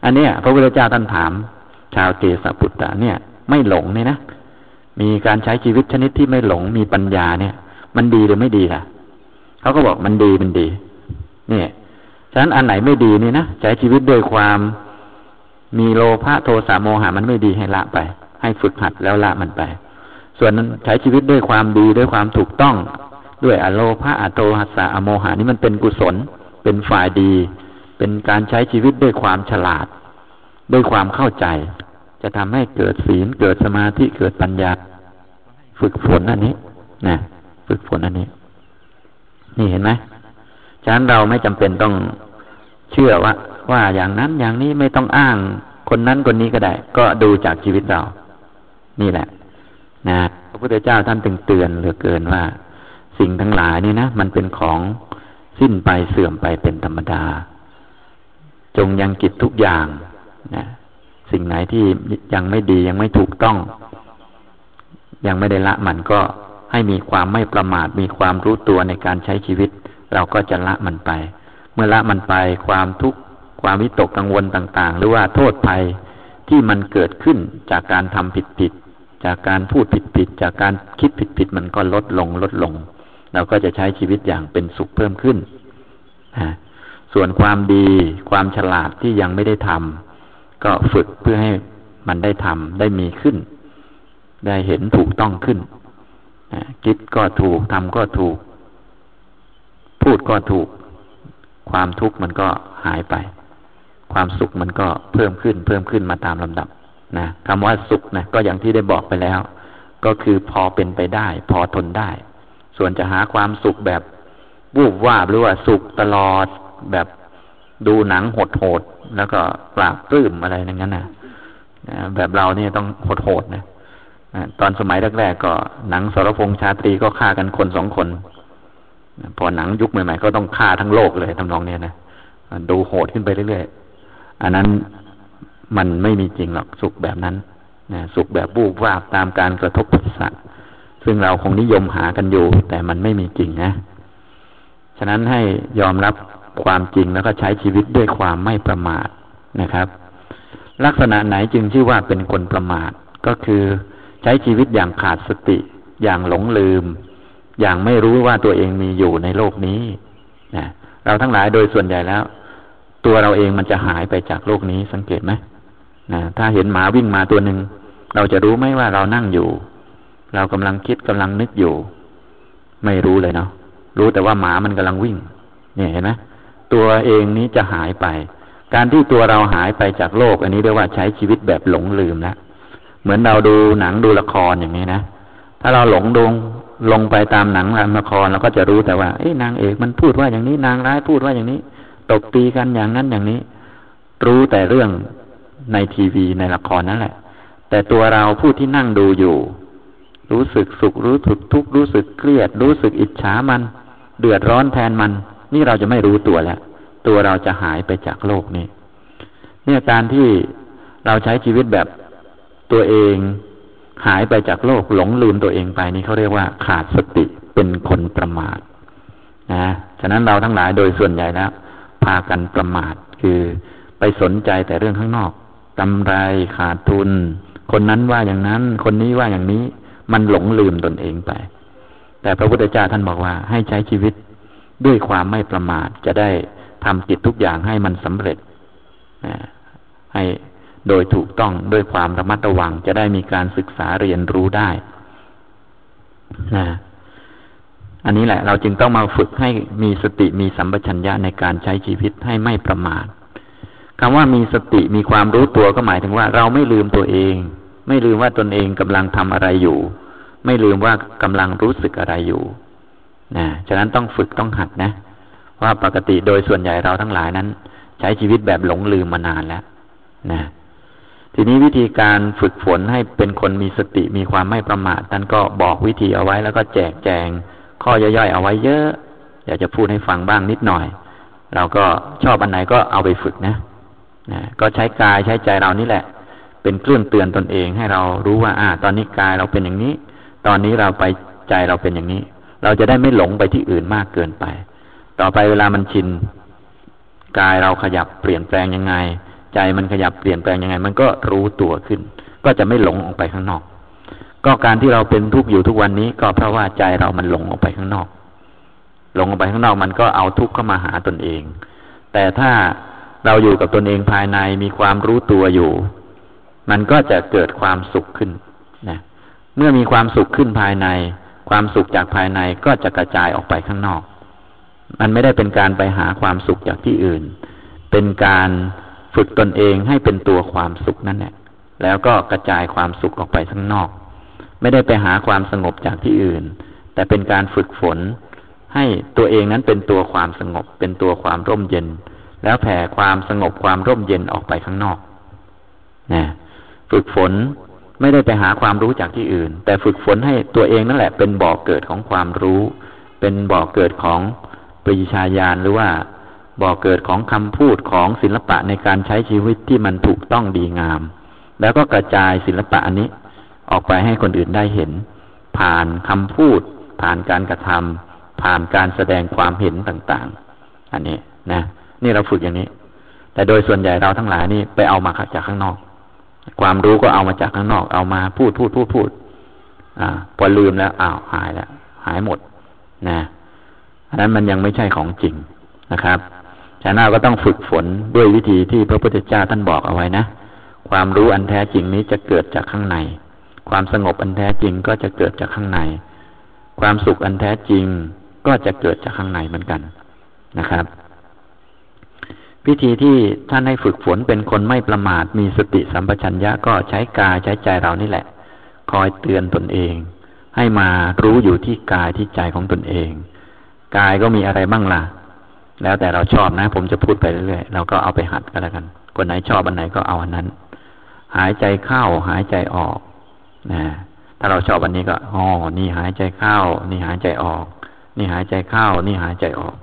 อันเนี้ยพระพุทธเจ้าท่านถาม ชาวเกสปุตตะเนี่ย ไม่หลงนี่นะมีการใช้ชีวิตชนิดที่ไม่หลงมีปัญญาเนี่ย มันดีหรือไม่ดีล่ะเขาก็บอกมันดีมันดี เนี่ยฉะนั้นอันไหนไม่ดีนี่นะใช้ชีวิตด้วยความมีโลภะโทสะโมหะมันไม่ดีให้ละไป ให้ฝึกหัดแล้วละมันไป ส่วนใช้ชีวิตด้วยความดีด้วยความถูกต้อง ด้วยอโลภะอโตหัสะอโมหานี่มันเป็นกุศล เป็นฝ่ายดี เป็นการใช้ชีวิตด้วยความฉลาด ด้วยความเข้าใจ จะทำให้เกิดศีลเกิดสมาธิเกิดปัญญา ฝึกฝนอันนี้นะฝึกฝนอันนี้ นี่เห็นไหมฉะนั้นเราไม่จำเป็นต้องเชื่อว่า ว่าอย่างนั้นอย่างนี้ไม่ต้องอ้างคนนั้นคนนี้ก็ได้ ก็ดูจากชีวิตเรา นี่แหละ นะพระพุทธเจ้าท่านตึงเตือนเหลือเกินว่า สิ่งทั้งหลายนี่นะมันเป็นของ สิ้นไปเสื่อมไปเป็นธรรมดา จงยังกิจทุกอย่างนะสิ่งไหนที่ยังไม่ดียังไม่ถูกต้อง ยังไม่ได้ละมันก็ให้มีความไม่ประมาทมีความรู้ตัวในการใช้ชีวิต เราก็จะละมันไป เมื่อละมันไปความทุกข์ความวิตกกังวลต่างๆ หรือว่าโทษภัยที่มันเกิดขึ้นจากการทำผิดๆจากการพูดผิดๆจากการคิดผิดๆมันก็ลดลงลดลง เราก็จะใช้ชีวิตอย่างเป็นสุขเพิ่มขึ้นนะส่วนความดีความฉลาดที่ยังไม่ได้ทำก็ฝึกเพื่อให้มันได้ทำได้มีขึ้น ได้เห็นถูกต้องขึ้นคิดก็ถูกทำก็ถูก พูดก็ถูก ความทุกข์มันก็หายไป ความสุขมันก็เพิ่มขึ้น เพิ่มขึ้นมาตามลำดับนะคำว่าสุขนะก็อย่างที่ได้บอกไปแล้ว ก็คือพอเป็นไปได้ พอทนได้ ส่วนจะหาความสุขแบบวูบวาบหรือว่าสุขตลอดแบบดูหนังหดโหดแล้วก็ปราบปลื้มอะไรอย่างนั้นนะแบบเราเนี่ยต้องหดโหดนะตอนสมัยแรกๆก็หนังสรพงษ์ชาตรีก็ฆ่ากันคนสองคนพอหนังยุคใหม่ๆก็ต้องฆ่าทั้งโลกเลยทำนองเนี้ยนะดูโหดขึ้นไปเรื่อยๆอันนั้นมันไม่มีจริงหรอกสุขแบบนั้นนะสุขแบบบูบวาบตามการกระทบผัสสะ ซึ่งเราคงนิยมหากันอยู่ แต่มันไม่มีจริงนะ ฉะนั้นให้ยอมรับความจริงแล้วก็ใช้ชีวิตด้วยความไม่ประมาทนะครับ ลักษณะไหนจึงชื่อว่าเป็นคนประมาทก็คือใช้ชีวิตอย่างขาดสติ อย่างหลงลืม อย่างไม่รู้ว่าตัวเองมีอยู่ในโลกนี้นะเราทั้งหลายโดยส่วนใหญ่แล้ว ตัวเราเองมันจะหายไปจากโลกนี้สังเกตไหมนะถ้าเห็นหมาวิ่งมาตัวหนึ่งเราจะรู้ไหมว่าเรานั่งอยู่ เรากำลังคิดกำลังนึกอยู่ ไม่รู้เลยเนาะรู้แต่ว่าหมามันกำลังวิ่ง เนี่ยเห็นไหมตัวเองนี้จะหายไป การที่ตัวเราหายไปจากโลก อันนี้เรียกว่าใช้ชีวิตแบบหลงลืมนะเหมือนเราดูหนังดูละครอย่างนี้นะถ้าเราหลงดงลงไปตามหนังละครเราก็จะรู้แต่ว่าเอ้นางเอกมันพูดว่าอย่างนี้นางร้ายพูดว่าอย่างนี้ ตบตีกันอย่างนั้นอย่างนี้ รู้แต่เรื่องในทีวีในละครนั่นแหละ แต่ตัวเราผู้ที่นั่งดูอยู่ รู้สึกสุขรู้สึกทุกข์รู้สึกเครียด รู้สึกอิจฉามัน เดือดร้อนแทนมัน นี่เราจะไม่รู้ตัวแล้ว ตัวเราจะหายไปจากโลกนี้เนี่ยการที่เราใช้ชีวิตแบบตัวเองหายไปจากโลกหลงลืมตัวเองไปนี่เขาเรียกว่าขาดสติเป็นคนประมาทนะฉะนั้นเราทั้งหลายโดยส่วนใหญ่แล้วพากันประมาทคือไปสนใจแต่เรื่องข้างนอกกำไรขาดทุน คนนั้นว่าอย่างนั้น คนนี้ว่าอย่างนี้ มันหลงลืมตนเองไป แต่พระพุทธเจ้าท่านบอกว่า ให้ใช้ชีวิตด้วยความไม่ประมาทจะได้ทำกิจทุกอย่างให้มันสำเร็จให้โดยถูกต้องด้วยความระมัดระวังจะได้มีการศึกษาเรียนรู้ได้นะอันนี้แหละ เราจึงต้องมาฝึกให้มีสติมีสัมปชัญญะในการใช้ชีวิตให้ไม่ประมาทคำว่ามีสติมีความรู้ตัวก็หมายถึงว่า เราไม่ลืมตัวเอง ไม่ลืมว่าตนเองกำลังทำอะไรอยู่ ไม่ลืมว่ากำลังรู้สึกอะไรอยู่นะฉะนั้นต้องฝึกต้องหัดนะ ว่าปกติโดยส่วนใหญ่เราทั้งหลายนั้น ใช้ชีวิตแบบหลงลืมมานานแล้วนะทีนี้วิธีการฝึกฝนให้เป็นคนมีสติมีความไม่ประมาทท่านก็บอกวิธีเอาไว้แล้วก็แจกแจง ข้อย่อยๆเอาไว้เยอะ อยากจะพูดให้ฟังบ้างนิดหน่อย เราก็ชอบอันไหนก็เอาไปฝึกนะนะก็ใช้กายใช้ใจเรานี่แหละ เป็นเครื่องเตือนตนเองให้เรารู้ว่า อ่า ตอนนี้กายเราเป็นอย่างนี้ ตอนนี้เราไปใจเราเป็นอย่างนี้ เราจะได้ไม่หลงไปที่อื่นมากเกินไป ต่อไปเวลามันชินกายเราขยับเปลี่ยนแปลงยังไง ใจมันขยับเปลี่ยนแปลงยังไง มันก็รู้ตัวขึ้น ก็จะไม่หลงออกไปข้างนอก ก็การที่เราเป็นทุกข์อยู่ทุกวันนี้ ก็เพราะว่าใจเรามันหลงออกไปข้างนอก หลงออกไปข้างนอกมันก็เอาทุกข์เข้ามาหาตนเอง แต่ถ้าเราอยู่กับตนเองภายในมีความรู้ตัวอยู่ มันก็จะเกิดความสุขขึ้นนะเมื่อมีความสุขขึ้นภายใน ความสุขจากภายในก็จะกระจายออกไปข้างนอก มันไม่ได้เป็นการไปหาความสุขจากที่อื่น เป็นการฝึกตนเองให้เป็นตัวความสุขนั่นแหละแล้วก็กระจายความสุขออกไปข้างนอก ไม่ได้ไปหาความสงบจากที่อื่น แต่เป็นการฝึกฝน ให้ตัวเองนั้นเป็นตัวความสงบ เป็นตัวความร่มเย็น แล้วแผ่ความสงบความร่มเย็นออกไปข้างนอกนะ ฝึกฝนไม่ได้ไปหาความรู้จากที่อื่น แต่ฝึกฝนให้ตัวเองนั่นแหละ เป็นบ่อกเกิดของความรู้ เป็นบ่อกเกิดของปริชาญาณหรือว่าบ่อกเกิดของคำพูดของศิลปะในการใช้ชีวิตที่มันถูกต้องดีงาม แล้วก็กระจายศิลปะอันนี้ ออกไปให้คนอื่นได้เห็น ผ่านคำพูด ผ่านการกระทำผ่านการแสดงความเห็นต่างๆ อันนี้นะ นี่เราฝึกอย่างนี้ แต่โดยส่วนใหญ่เราทั้งหลายนี่ไปเอามาจากข้างนอก ความรู้ก็เอามาจากข้างนอก เอามาพูดพูดพูดพูดอ่า พอลืมแล้วอ้าวหายแล้วหายหมด นะอันนั้นมันยังไม่ใช่ของจริงนะครับชาแนลก็ต้องฝึกฝนด้วยวิธีที่พระพุทธเจ้าท่านบอกเอาไว้นะ ความรู้อันแท้จริงนี้จะเกิดจากข้างใน ความสงบอันแท้จริงก็จะเกิดจากข้างใน ความสุขอันแท้จริงก็จะเกิดจากข้างในเหมือนกันนะครับ วิธีที่ท่านให้ฝึกฝนเป็นคนไม่ประมาทมีสติสัมปชัญญะก็ใช้กายใช้ใจเรานี่แหละ คอยเตือนตนเอง ให้มารู้อยู่ที่กายที่ใจของตนเอง กายก็มีอะไรบ้างล่ะ แล้วแต่เราชอบนะ ผมจะพูดไปเรื่อยๆเราก็เอาไปหัดกันแล้วกัน คนไหนชอบอันไหนก็เอาอันนั้น หายใจเข้าหายใจออกนะถ้าเราชอบอันนี้ก็อ๋อนี่หายใจเข้า นี่หายใจออก นี่หายใจเข้า นี่หายใจออก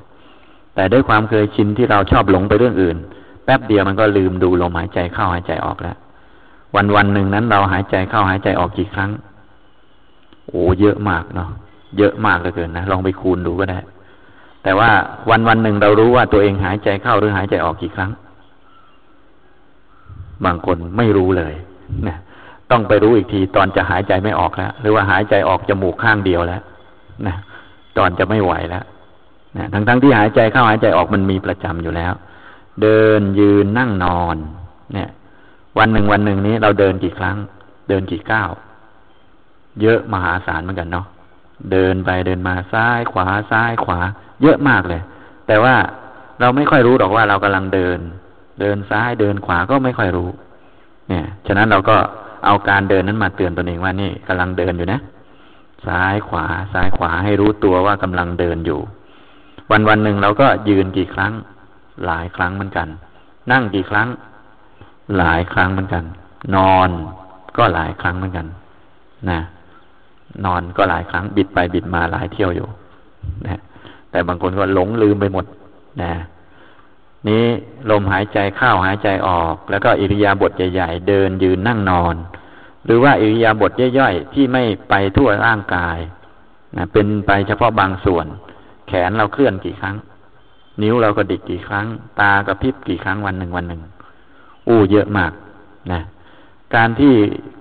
แต่ด้วยความเคยชินที่เราชอบหลงไปเรื่องอื่น แป๊บเดียวมันก็ลืมดูลมหายใจเข้าหายใจออกแล้ว วันวันหนึ่งนั้นเราหายใจเข้าหายใจออกกี่ครั้ง โอ้เยอะมากเนาะเยอะมากเลยเกินนะลองไปคูณดูก็ได้ แต่ว่าวันวันหนึ่งเรารู้ว่าตัวเองหายใจเข้าหรือหายใจออกกี่ครั้ง บางคนไม่รู้เลยนะต้องไปรู้อีกทีตอนจะหายใจไม่ออกแล้วหรือว่าหายใจออกจมูกข้างเดียวแล้วนะตอนจะไม่ไหวแล้ว นะทั้งทั้งที่หายใจเข้าหายใจออกมันมีประจำอยู่แล้ว เดินยืนนั่งนอน เนี่ย วันหนึ่งวันหนึ่งนี้เราเดินกี่ครั้ง เดินกี่ก้าวเยอะมหาศาลเหมือนกันเนาะเดินไปเดินมาซ้ายขวาซ้ายขวา เยอะมากเลย แต่ว่าเราไม่ค่อยรู้หรอกว่าเรากำลังเดิน เดินซ้ายเดินขวาก็ไม่ค่อยรู้ เนี่ย ฉะนั้นเราก็เอาการเดินนั้นมาเตือนตัวเองว่านี่กำลังเดินอยู่นะ ซ้ายขวาซ้ายขวาให้รู้ตัวว่ากำลังเดินอยู่ วันวันหนึ่งเราก็ยืนกี่ครั้ง หลายครั้งเหมือนกัน นั่งกี่ครั้ง หลายครั้งเหมือนกัน นอนก็หลายครั้งเหมือนกัน นะ นอนก็หลายครั้ง บิดไปบิดมาหลายเที่ยวอยู่ นะ แต่บางคนก็หลงลืมไปหมด นะนี้ลมหายใจเข้าหายใจออก แล้วก็อิริยาบถใหญ่ๆเดินยืนนั่งนอน หรือว่าอิริยาบถย่อยๆที่ไม่ไปทั่วร่างกายนะเป็นไปเฉพาะบางส่วน แขนเราเคลื่อนกี่ครั้ง นิ้วเราก็ดิกกี่ครั้ง ตากระพริบกี่ครั้งวันหนึ่งวันหนึ่ง อู้เยอะมากนะการที่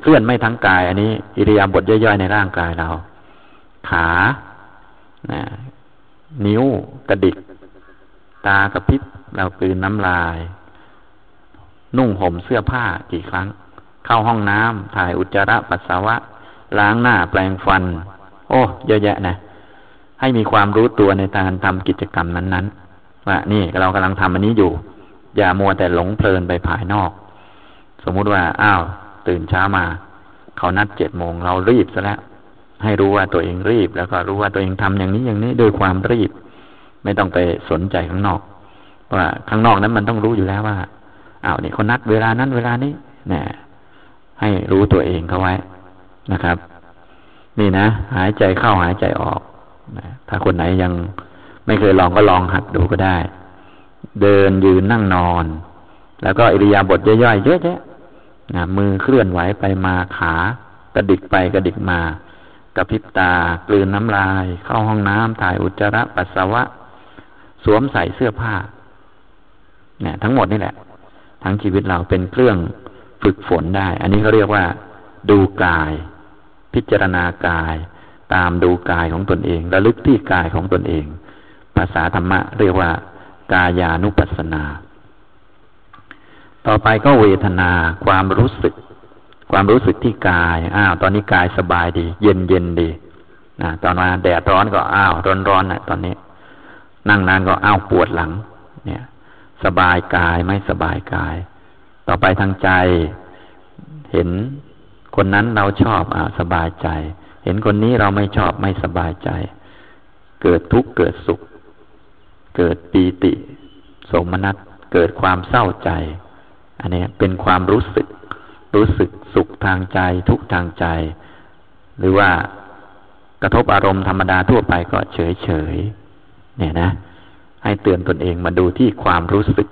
เคลื่อนไม่ทั้งกาย อันนี้ อิริยาบถย่อยๆในร่างกายเรา ขานะนิ้วกระดิก ตากระพริบเรากลืนน้ำลาย นุ่งห่มเสื้อผ้ากี่ครั้ง เข้าห้องน้ำถ่ายอุจจาระปัสสาวะ ล้างหน้าแปลงฟัน โอ้ เยอะแยะนะ ให้มีความรู้ตัวในการทำกิจกรรมนั้นๆว่านี่เรากำลังทำอันนี้อยู่ อย่ามัวแต่หลงเพลินไปภายนอก สมมุติว่าอ้าวตื่นเช้ามา เขานัดเจ็ดโมงเรารีบซะแล้วให้รู้ว่าตัวเองรีบ แล้วก็รู้ว่าตัวเองทำอย่างนี้อย่างนี้ด้วยความรีบ ไม่ต้องไปสนใจข้างนอกว่าข้างนอกนั้นมันต้องรู้อยู่แล้วว่าอ้าวนี่คนนัดเวลานั้นเวลานี้เนี่ยให้รู้ตัวเองเขาไว้นะครับ นี่นะ หายใจเข้าหายใจออก นะถ้าคนไหนยังไม่เคยลองก็ลองหัดดูก็ได้ เดินยืนนั่งนอน แล้วก็อิริยาบถย่อยๆเยอะแยะนะมือเคลื่อนไหวไปมาขากระดิกไปกระดิกมากระพริบตากลืนน้ำลาย เข้าห้องน้ำถ่ายอุจจาระปัสสาวะ สวมใส่เสื้อผ้า เนี่ย ทั้งหมดนี่แหละ ทั้งชีวิตเราเป็นเครื่องฝึกฝนได้ อันนี้เขาเรียกว่า ดูกาย พิจารณากาย ตามดูกายของตนเอง ระลึกที่กายของตนเอง ภาษาธรรมะเรียกว่า กายานุปัสสนา ต่อไปก็เวทนา ความรู้สึก ความรู้สึกที่กาย อ้าว ตอนนี้กายสบายดี เย็นเย็นดีนะตอนมาแดดร้อนก็อ้าว ร้อนร้อนนะตอนนี้ นั่งนานก็อ้าวปวดหลัง เนี่ย สบายกายไม่สบายกาย ต่อไปทางใจ เห็นคนนั้นเราชอบอ่าสบายใจ เห็นคนนี้เราไม่ชอบไม่สบายใจ เกิดทุกข์เกิดสุข เกิดปีติ สมนัตเกิดความเศร้าใจ อันนี้เป็นความรู้สึก รู้สึกสุขทางใจ ทุกทางใจ หรือว่ากระทบอารมณ์ธรรมดาทั่วไปก็เฉยเฉยเนี่ยนะ ให้เตือนตนเองมาดูที่ความรู้สึก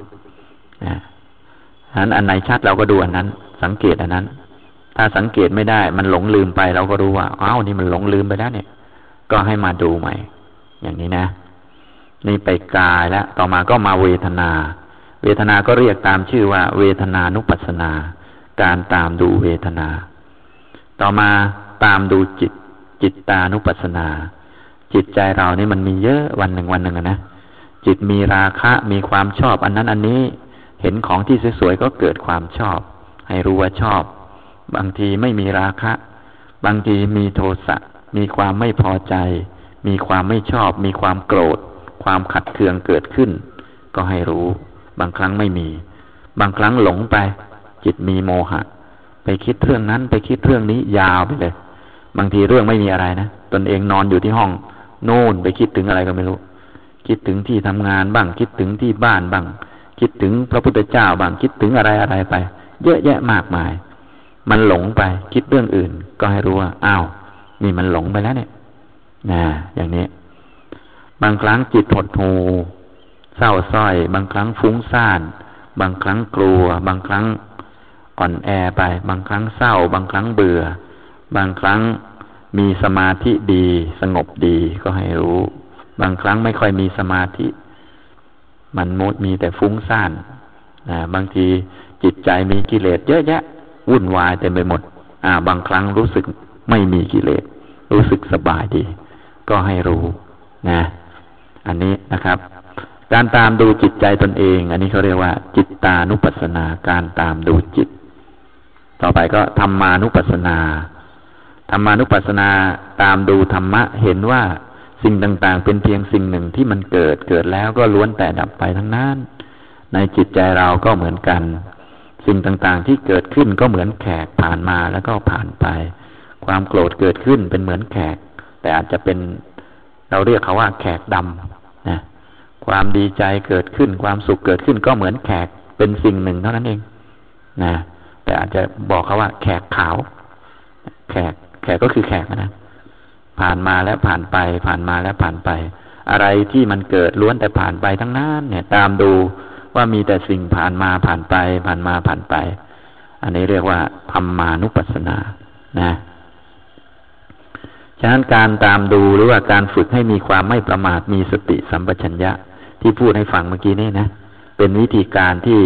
นะนั้นอันไหนชัดเราก็ดูอันนั้น สังเกตอันนั้น ถ้าสังเกตไม่ได้ มันหลงลืมไปเราก็รู้ว่าอ้าวนี่มันหลงลืมไปแล้วเนี่ย ก็ให้มาดูใหม่ อย่างนี้นะ นี่ไปกายแล้วต่อมาก็มาเวทนา เวทนาก็เรียกตามชื่อว่า เวทนานุปัสนา การตามดูเวทนา ต่อมาตามดูจิต จิตตานุปัสนา จิตใจเรานี่มันมีเยอะวันหนึ่งวันหนึ่งนะจิตมีราคะมีความชอบอันนั้นอันนี้ เห็นของที่สวยๆก็เกิดความชอบ ให้รู้ว่าชอบ บางทีไม่มีราคะ บางทีมีโทสะ มีความไม่พอใจ มีความไม่ชอบ มีความโกรธ ความขัดเคืองเกิดขึ้น ก็ให้รู้ บางครั้งไม่มี บางครั้งหลงไป จิตมีโมหะ ไปคิดเรื่องนั้นไปคิดเรื่องนี้ยาวไปเลย บางทีเรื่องไม่มีอะไรนะ ตนเองนอนอยู่ที่ห้อง โน่นไปคิดถึงอะไรก็ไม่รู้ คิดถึงที่ทำงานบ้าง คิดถึงที่บ้านบ้าง คิดถึงพระพุทธเจ้าบ้าง คิดถึงอะไรอะไรไป เยอะแยะมากมาย มันหลงไปคิดเรื่องอื่น ก็ให้รู้ว่าอ้าวนี่มันหลงไปแล้วเนี่ยนะอย่างนี้ บางครั้งจิตหดหูเศร้าส้อย บางครั้งฟุ้งซ่าน บางครั้งกลัว บางครั้งอ่อนแอไป บางครั้งเศร้า บางครั้งเบื่อ บางครั้งมีสมาธิดี สงบดีก็ให้รู้ บางครั้งไม่ค่อยมีสมาธิ มันมดมีแต่ฟุ้งซ่านนะบางทีจิตใจมีกิเลสเยอะแยะ วุ่นวายเต็มไปหมด อ่า บางครั้งรู้สึกไม่มีกิเลส รู้สึกสบายดี ก็ให้รู้นะ อันนี้นะครับ การตามดูจิตใจตนเอง อันนี้เขาเรียกว่า จิตตานุปัสสนาการตามดูจิต ต่อไปก็ธรรมานุปัสสนาธรรมานุปัสสนาตามดูธรรมะเห็นว่าสิ่งต่างๆ เป็นเพียงสิ่งหนึ่งที่มันเกิดเกิดแล้วก็ล้วนแต่ดับไปทั้งนั้น ในจิตใจเราก็เหมือนกัน สิ่งต่างๆที่เกิดขึ้นก็เหมือนแขกผ่านมาแล้วก็ผ่านไป ความโกรธเกิดขึ้นเป็นเหมือนแขก แต่อาจจะเป็นเราเรียกเขาว่าแขกดำนะความดีใจเกิดขึ้น ความสุขเกิดขึ้นก็เหมือนแขกเป็นสิ่งหนึ่งเท่านั้นเองนะแต่อาจจะบอกเขาว่า แขกขาว แขกแขกก็คือแขกนะผ่านมาแล้วผ่านไป ผ่านมาแล้วผ่านไป อะไรที่มันเกิดล้วนแต่ผ่านไปทั้งนั้นเนี่ย ตามดู ว่ามีแต่สิ่งผ่านมาผ่านไป ผ่านมาผ่านไป อันนี้เรียกว่าธรรมานุปัสสนา นะฉะนั้นการตามดูหรือว่าการฝึกให้มีความไม่ประมาทมีสติสัมปชัญญะ ที่พูดให้ฟังเมื่อกี้นี่นะ เป็นวิธีการที่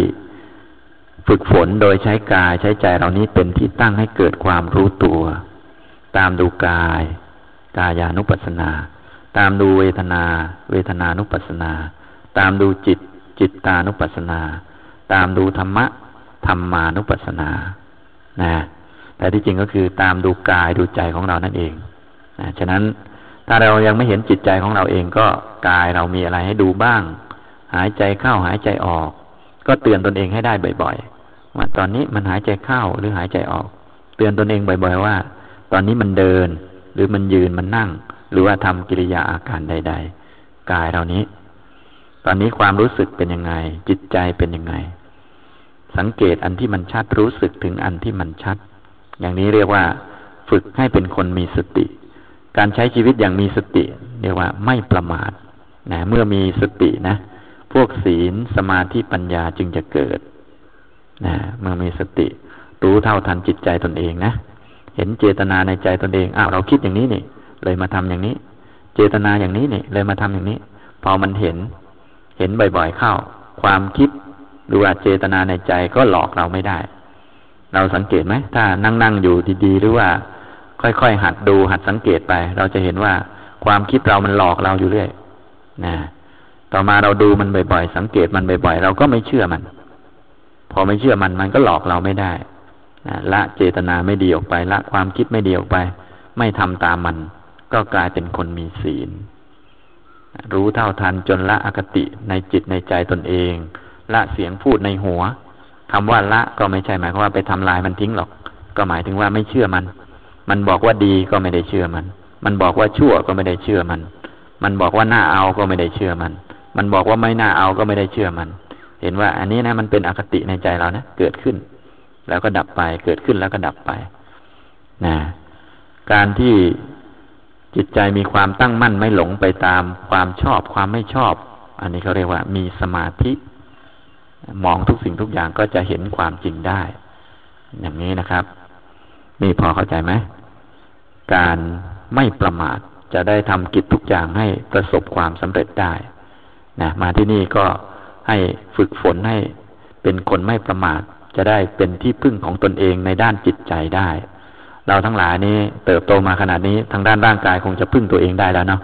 ฝึกฝนโดยใช้กายใช้ใจเรานี้เป็นที่ตั้งให้เกิดความรู้ตัว ตามดูกาย กายานุปัสสนา ตามดูเวทนา เวทนานุปัสสนา ตามดูจิต จิตตานุปัสสนา ตามดูธรรมะธรรมานุปัสสนา นะ แต่ที่จริงก็คือตามดูกายดูใจของเรานั่นเองนะฉะนั้นถ้าเรายังไม่เห็นจิตใจของเราเองก็กายเรามีอะไรให้ดูบ้าง หายใจเข้าหายใจออก ก็เตือนตนเองให้ได้บ่อยๆว่าตอนนี้มันหายใจเข้าหรือหายใจออก เตือนตนเองบ่อย ๆ ว่า ตอนนี้มันเดิน หรือมันยืนมันนั่ง หรือว่าทำกิริยาอาการใด ๆ กายเรานี้ อนนี้ความรู้สึกเป็นยังไง จิตใจเป็นยังไง สังเกตอันที่มันชัดรู้สึกถึงอันที่มันชัด อย่างนี้เรียกว่า ฝึกให้เป็นคนมีสติ การใช้ชีวิตอย่างมีสติ เรียกว่าไม่ประมาทนะเมื่อมีสตินะ พวกศีลสมาธิปัญญาจึงจะเกิดนะเมื่อมีสติ รู้เท่าทันจิตใจตนเองนะเห็นเจตนาในใจตนเองอ้าวเราคิดอย่างนี้นี่ เลยมาทำอย่างนี้ เจตนาอย่างนี้นี่ เลยมาทำอย่างนี้ พอมันเห็น เห็นบ่อยๆเข้า ความคิดหรือว่าเจตนาในใจก็หลอกเราไม่ได้ เราสังเกตไหมถ้านั่งๆอยู่ดีๆ หรือว่า ค่อยๆหัดดูหัดสังเกตไป เราจะเห็นว่าความคิดเรามันหลอกเราอยู่เรื่อยนะต่อมาเราดูมันบ่อยๆ สังเกตมันบ่อยๆ เราก็ไม่เชื่อมัน พอไม่เชื่อมันมันก็หลอกเราไม่ได้ละเจตนาไม่ดีออกไป ละความคิดไม่ดีออกไป ไม่ทำตามมัน ก็กลายเป็นคนมีศีล รู้เท่าทันจนละอคติในจิตในใจตนเอง ละเสียงพูดในหัวคำว่าละก็ไม่ใช่หมายความว่าไปทำลายมันทิ้งหรอก ก็หมายถึงว่าไม่เชื่อมัน มันบอกว่าดีก็ไม่ได้เชื่อมัน มันบอกว่าชั่วก็ไม่ได้เชื่อมัน มันบอกว่าน่าเอาก็ไม่ได้เชื่อมัน มันบอกว่าไม่น่าเอาก็ไม่ได้เชื่อมัน เห็นว่าอันนี้นะมันเป็นอคติในใจเรานะเกิดขึ้น แล้วก็ดับไปเกิดขึ้นแล้วก็ดับไปนะการที่ จิตใจมีความตั้งมั่นไม่หลงไปตามความชอบความไม่ชอบ อันนี้เขาเรียกว่ามีสมาธิมองทุกสิ่งทุกอย่างก็จะเห็นความจริงได้ อย่างนี้นะครับ นี่พอเข้าใจไหมการไม่ประมาทจะได้ทำกิจทุกอย่างให้ประสบความสำเร็จได้นะมาที่นี่ก็ให้ฝึกฝนให้เป็นคนไม่ประมาท จะได้เป็นที่พึ่งของตนเองในด้านจิตใจได้ เราทั้งหลายนี้เติบโตมาขนาดนี้ทางด้านร่างกายคงจะพึ่งตัวเองได้แล้วเนาะ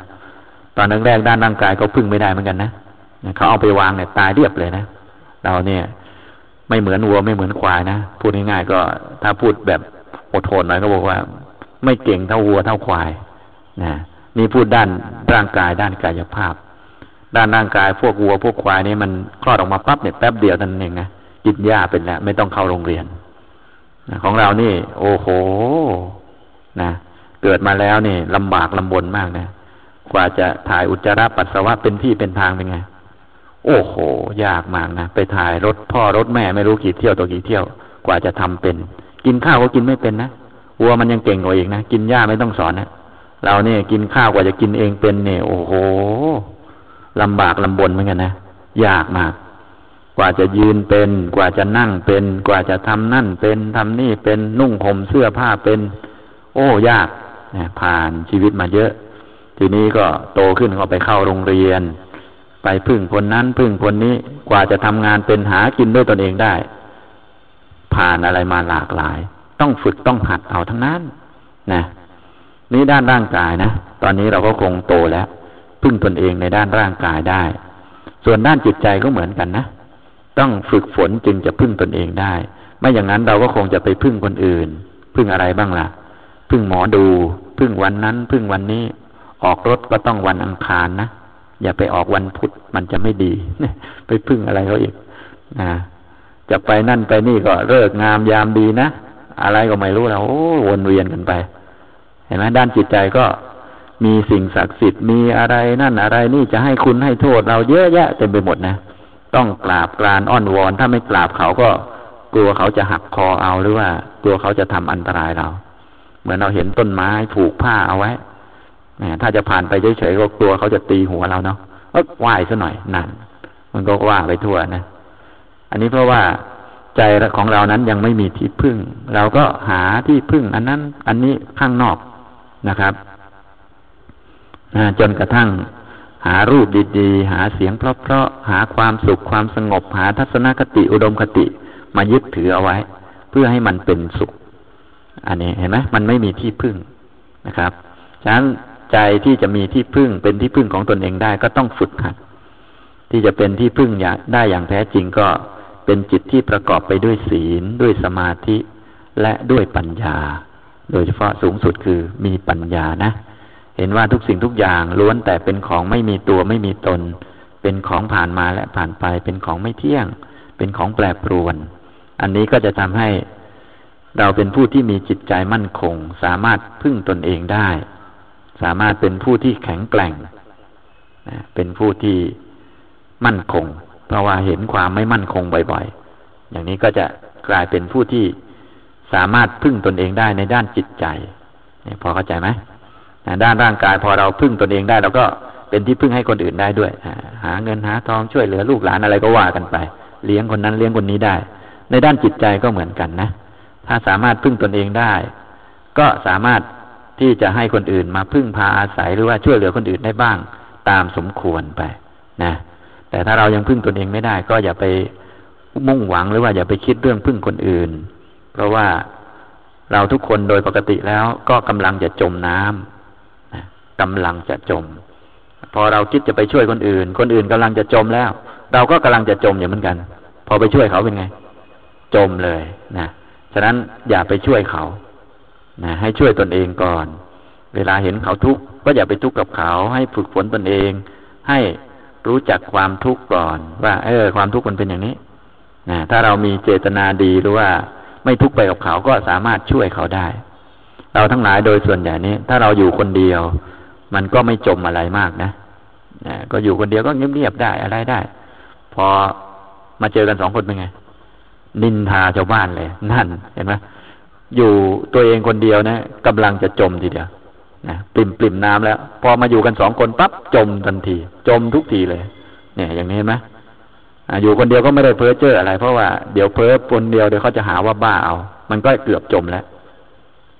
ตอนแรกๆด้านร่างกายเขาพึ่งไม่ได้เหมือนกันนะเขาเอาไปวางเนี่ยตายเรียบเลยนะเราเนี่ย ไม่เหมือนวัวไม่เหมือนควายนะพูดง่ายๆก็ถ้าพูดแบบอดทนหน่อยก็บอกว่า ไม่เก่งเท่าวัวเท่าควายนะนี่พูดด้านร่างกายด้านกายภาพ ด้านร่างกายพวกวัวพวกควายนี่มันคลอดออกมาปั๊บเนี่ยแป๊บเดียวนั่นเองนะกินหญ้าเป็นแล้วไม่ต้องเข้าโรงเรียน ของเรานี่ โอ้โห นะ เกิดมาแล้วนี่ลำบากลำบนมากนะกว่าจะถ่ายอุจจาระปัสสาวะเป็นที่เป็นทางเป็นไง โอ้โห ยากมากนะ ไปถ่ายรถพ่อรถแม่ไม่รู้กี่เที่ยวตัวกี่เที่ยว กว่าจะทำเป็น กินข้าวก็กินไม่เป็นนะวัวมันยังเก่งกว่าเองนะ กินหญ้าไม่ต้องสอนนะ เราเนี่ยกินข้าวกว่าจะกินเองเป็นเนี่ย โอ้โหลำบากลำบนเหมือนกันนะ ยากมาก กว่าจะยืนเป็น กว่าจะนั่งเป็น กว่าจะทำนั่นเป็นทำนี่เป็นนุ่งห่มเสื้อผ้าเป็น โอ้ยากผ่านชีวิตมาเยอะ ทีนี้ก็โตขึ้นก็ไปเข้าโรงเรียน ไปพึ่งคนนั้นพึ่งคนนี้กว่าจะทำงานเป็นหากินด้วยตนเองได้ ผ่านอะไรมาหลากหลาย ต้องฝึกต้องหัดเอาทั้งนั้นนะนี่ด้านร่างกายนะตอนนี้เราก็คงโตแล้ว พึ่งตนเองในด้านร่างกายได้ ส่วนด้านจิตใจก็เหมือนกันนะ ต้องฝึกฝนจึงจะพึ่งตนเองได้ ไม่อย่างนั้นเราก็คงจะไปพึ่งคนอื่น พึ่งอะไรบ้างล่ะ พึ่งหมอดู พึ่งวันนั้น พึ่งวันนี้ ออกรถก็ต้องวันอังคารนะ อย่าไปออกวันพุธมันจะไม่ดี ไปพึ่งอะไรเขาอีกนะจะไปนั่นไปนี่ก็เลิกงามยามดีนะ อะไรก็ไม่รู้เราโอ้วนเวียนกันไป เห็นไหมด้านจิตใจก็มีสิ่งศักดิ์สิทธิ์มีอะไรนั่นอะไรนี่จะให้คุณให้โทษเราเยอะแยะเต็มไปหมดนะ ต้องกราบกรานอ้อนวอน ถ้าไม่กราบเขาก็กลัวเขาจะหักคอเอาหรือว่า กลัวเขาจะทำอันตรายเรา เหมือนเราเห็นต้นไม้ผูกผ้าเอาไว้ถ้าจะผ่านไปเฉยๆก็กลัวเขาจะตีหัวเราเนาะก็ไหว้ซะหน่อยนั่นมันก็ว่าไปทั่วนะอันนี้เพราะว่าใจของเรานั้นยังไม่มีที่พึ่ง เราก็หาที่พึ่ง อันนั้น อันนี้ข้างนอกนะครับจนกระทั่ง หารูปดีๆ หาเสียงเพราะๆหาความสุขความสงบหาทัศนคติอุดมคติมายึดถือเอาไว้ เพื่อให้มันเป็นสุข อันนี้เห็นไหมมันไม่มีที่พึ่งนะครับฉะนั้นใจที่จะมีที่พึ่งเป็นที่พึ่งของตนเองได้ก็ต้องฝึกหัดที่จะเป็นที่พึ่งอย่างได้อย่างแท้จริงก็เป็นจิตที่ประกอบไปด้วยศีล ด้วยสมาธิ และด้วยปัญญา โดยเฉพาะสูงสุดคือมีปัญญานะ เห็นว่าทุกสิ่งทุกอย่างล้วนแต่เป็นของไม่มีตัวไม่มีตน เป็นของผ่านมาและผ่านไปเป็นของไม่เที่ยง เป็นของแปรปรวน อันนี้ก็จะทำให้เราเป็นผู้ที่มีจิตใจมั่นคง สามารถพึ่งตนเองได้ สามารถเป็นผู้ที่แข็งแกร่งเป็นผู้ที่มั่นคง เพราะว่าเห็นความไม่มั่นคงบ่อยๆ อย่างนี้ก็จะกลายเป็นผู้ที่สามารถพึ่งตนเองได้ในด้านจิตใจพอเข้าใจไหม ด้านร่างกายพอเราพึ่งตนเองได้เราก็เป็นที่พึ่งให้คนอื่นได้ด้วย หาเงินหาทองช่วยเหลือลูกหลานอะไรก็ว่ากันไป เลี้ยงคนนั้นเลี้ยงคนนี้ได้ ในด้านจิตใจก็เหมือนกันนะ ถ้าสามารถพึ่งตนเองได้ ก็สามารถที่จะให้คนอื่นมาพึ่งพาอาศัยหรือว่าช่วยเหลือคนอื่นได้บ้าง ตามสมควรไปนะ แต่ถ้าเรายังพึ่งตนเองไม่ได้ ก็อย่าไปมุ่งหวังหรือว่าอย่าไปคิดเรื่องพึ่งคนอื่น เพราะว่าเราทุกคนโดยปกติแล้วก็กำลังจะจมน้ำ กำลังจะจม พอเราคิดจะไปช่วยคนอื่น คนอื่นกำลังจะจมแล้ว เราก็กำลังจะจมอย่างเหมือนกัน พอไปช่วยเขาเป็นไง จมเลยนะฉะนั้นอย่าไปช่วยเขานะให้ช่วยตนเองก่อน เวลาเห็นเขาทุกข์ก็อย่าไปทุกข์กับเขา ให้ฝึกฝนตนเอง ให้รู้จักความทุกข์ก่อน ว่า เออ ความทุกข์มันเป็นอย่างนี้นะถ้าเรามีเจตนาดีหรือว่าไม่ทุกข์ไปกับเขาก็สามารถช่วยเขาได้ เราทั้งหลายโดยส่วนใหญ่นี้ ถ้าเราอยู่คนเดียว มันก็ไม่จมอะไรมากนะนะก็อยู่คนเดียวก็เงียบๆได้อะไรได้ พอมาเจอกันสองคนเป็นไง นินทาชาวบ้านเลย นั่นเห็นไหมอยู่ตัวเองคนเดียวนะกำลังจะจมทีเดียวนะปริ่มปริ่มน้ำแล้ว พอมาอยู่กันสองคนปั๊บจมทันที จมทุกทีเลย เนี่ย อย่างนี้เห็นไหมอยู่คนเดียวก็ไม่ได้เพ้อเจ้ออะไร เพราะว่าเดี๋ยวเพ้อคนเดียวเดี๋ยวเขาจะหาว่าบ้าเอา มันก็เกือบจมแล้ว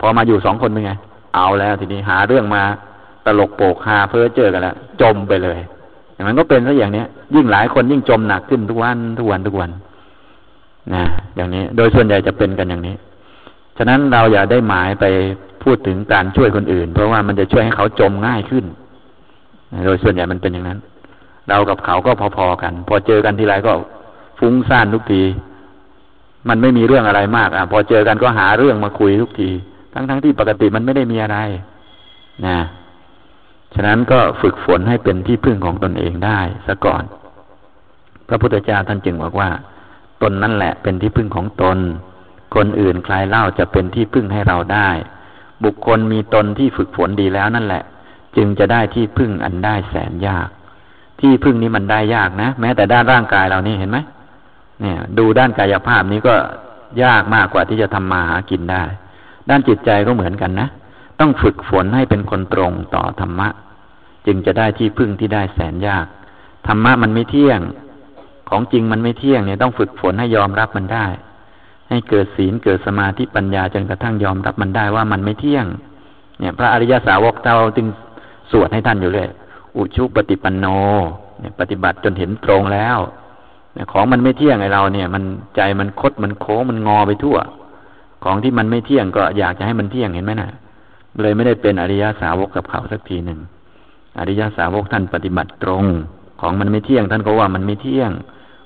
พอมาอยู่สองคนเป็นไง เอาแล้วทีนี้หาเรื่องมา ตลกโปกฮาเพ้อเจอกันแล้วจมไปเลยอย่างนั้นก็เป็นซะอย่างเนี้ย ยิ่งหลายคนยิ่งจมหนักขึ้นทุกวันทุกวันทุกวันนะอย่างนี้ โดยส่วนใหญ่จะเป็นกันอย่างนี้ ฉะนั้นเราอย่าได้หมายไปพูดถึงการช่วยคนอื่น เพราะว่ามันจะช่วยให้เขาจมง่ายขึ้น โดยส่วนใหญ่มันเป็นอย่างนั้น เรากับเขาก็พอๆกัน พอเจอกันทีไรก็ฟุ้งซ่านทุกที มันไม่มีเรื่องอะไรมากอะพอเจอกันก็หาเรื่องมาคุยทุกที ทั้งๆทที่ปกติมันไม่ได้มีอะไร นะ ฉะนั้นก็ฝึกฝนให้เป็นที่พึ่งของตนเองได้ซะก่อน พระพุทธเจ้าท่านจึงบอกว่า ตนนั่นแหละเป็นที่พึ่งของตน คนอื่นใครเล่าจะเป็นที่พึ่งให้เราได้ บุคคลมีตนที่ฝึกฝนดีแล้วนั่นแหละ จึงจะได้ที่พึ่งอันได้แสนยาก ที่พึ่งนี้มันได้ยากนะ แม้แต่ด้านร่างกายเรานี่เห็นไหมเนี่ย ดูด้านกายภาพนี้ก็ยากมากกว่าที่จะทำมาหากินได้ ด้านจิตใจก็เหมือนกันนะ ต้องฝึกฝนให้เป็นคนตรงต่อธรรมะ จึงจะได้ที่พึ่งที่ได้แสนยาก ธรรมะมันไม่เที่ยง ของจริงมันไม่เที่ยงเนี่ยต้องฝึกฝนให้ยอมรับมันได้ ให้เกิดศีลเกิดสมาธิปัญญาจนกระทั่งยอมรับมันได้ว่ามันไม่เที่ยง เนี่ย พระอริยสาวกเราจึงสวดให้ท่านอยู่เลยอุชุปฏิปันโนเนี่ยปฏิบัติจนเห็นตรงแล้วเนี่ยของมันไม่เที่ยงไอเราเนี่ย มันใจมันคดมันโค้งมันงอไปทั่ว ของที่มันไม่เที่ยงก็อยากจะให้มันเที่ยงเห็นไหมนะ่ะ เลยไม่ได้เป็นอริยสาวกกับเขาสักทีหนึ่ง อริยสาวกท่านปฏิบัติตรง ของมันไม่เที่ยง ท่านก็ว่ามันไม่เที่ยง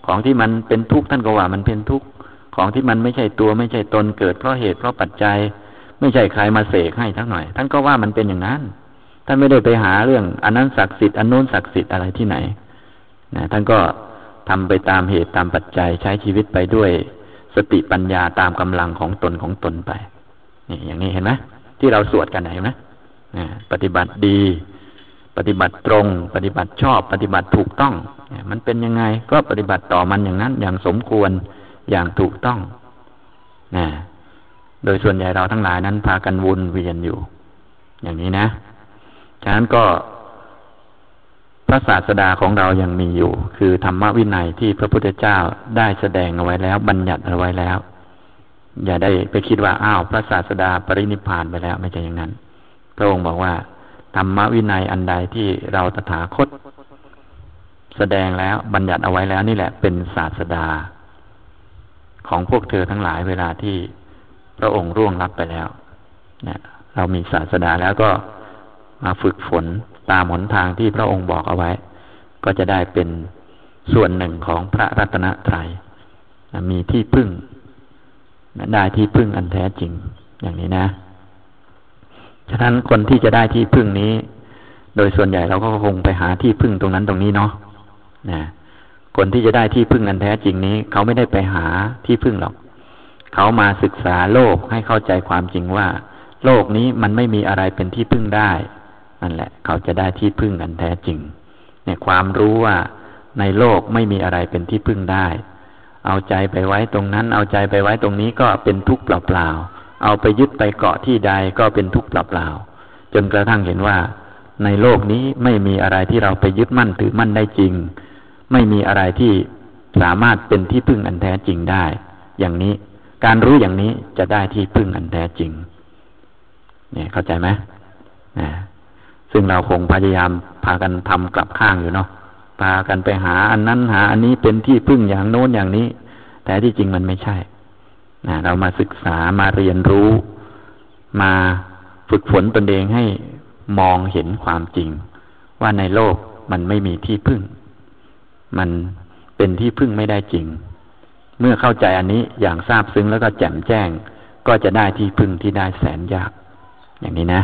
ของที่มันเป็นทุกข์ท่านก็ว่ามันเป็นทุกข์ ของที่มันไม่ใช่ตัวไม่ใช่ตนเกิดเพราะเหตุเพราะปัจจัย ไม่ใช่ใครมาเสกให้ทั้งหน่อย ท่านก็ว่ามันเป็นอย่างนั้น ท่านไม่ได้ไปหาเรื่องอันนั้นศักดิ์สิทธิ์อันโน้นศักดิ์สิทธิ์อะไรที่ไหนนะท่านก็ทำไปตามเหตุตามปัจจัยใช้ชีวิตไปด้วย สติปัญญาตามกำลังของตนของตนไปนี่อย่างนี้เห็นไหม ที่เราสวดกันเห็นไหมปฏิบัติดี ปฏิบัติตรง ปฏิบัติชอบ ปฏิบัติถูกต้อง มันเป็นยังไงก็ปฏิบัติต่อมันอย่างนั้น อย่างสมควรอย่างถูกต้องนะโดยส่วนใหญ่เราทั้งหลายนั้น พากันวนเวียนอยู่ อย่างนี้นะ ฉะนั้นก็พระศาสดาของเรายังมีอยู่ คือธรรมวินัยที่พระพุทธเจ้าได้แสดงเอาไว้แล้ว บัญญัติเอาไว้แล้ว อย่าได้ไปคิดว่าอ้าวพระศาสดาปรินิพานไปแล้วไม่ใช่อย่างนั้น พระองค์บอกว่าธรรมวินัยอันใดที่เราตถาคต แสดงแล้วบัญญัติเอาไว้แล้วนี่แหละเป็นศาสดา ของพวกเธอทั้งหลายเวลาที่พระองค์ร่วงรับไปแล้วเนี่ยเรามีศาสดาแล้วก็มาฝึกฝนตามหนทางที่พระองค์บอกเอาไว้ ก็จะได้เป็นส่วนหนึ่งของพระรัตนตรัยมีที่พึ่ง ได้ที่พึ่งอันแท้จริง อย่างนี้นะ ฉะนั้นคนที่จะได้ที่พึ่งนี้ โดยส่วนใหญ่เราก็คงไปหาที่พึ่งตรงนั้นตรงนี้เนาะนะคนที่จะได้ที่พึ่งอันแท้จริงนี้ เขาไม่ได้ไปหาที่พึ่งหรอก เขามาศึกษาโลกให้เข้าใจความจริงว่า โลกนี้มันไม่มีอะไรเป็นที่พึ่งได้นั่นแหละ เขาจะได้ที่พึ่งอันแท้จริง เนี่ยความรู้ว่าในโลกไม่มีอะไรเป็นที่พึ่งได้ เอาใจไปไว้ตรงนั้น เอาใจไปไว้ตรงนี้ก็เป็นทุกข์เปล่าๆ เอาไปยึดไปเกาะที่ใดก็เป็นทุกข์เปล่าๆ จนกระทั่งเห็นว่า ในโลกนี้ไม่มีอะไรที่เราไปยึดมั่นถือมั่นได้จริง ไม่มีอะไรที่สามารถเป็นที่พึ่งอันแท้จริงได้ อย่างนี้การรู้อย่างนี้จะได้ที่พึ่งอันแท้จริง เนี่ยเข้าใจไหมนะซึ่งเราคงพยายามพากันทำกลับข้างอยู่เนาะ พากันไปหาอันนั้นหา อันนี้เป็นที่พึ่งอย่างโน้นอย่างนี้ แต่ที่จริงมันไม่ใช่นะเรามาศึกษามาเรียนรู้ มาฝึกฝนตนเองให้มองเห็นความจริง ว่าในโลกมันไม่มีที่พึ่ง มันเป็นที่พึ่งไม่ได้จริง เมื่อเข้าใจอันนี้อย่างทราบซึ้งแล้วก็แจ่มแจ้ง ก็จะได้ที่พึ่งที่ได้แสนยาก อย่างนี้นะ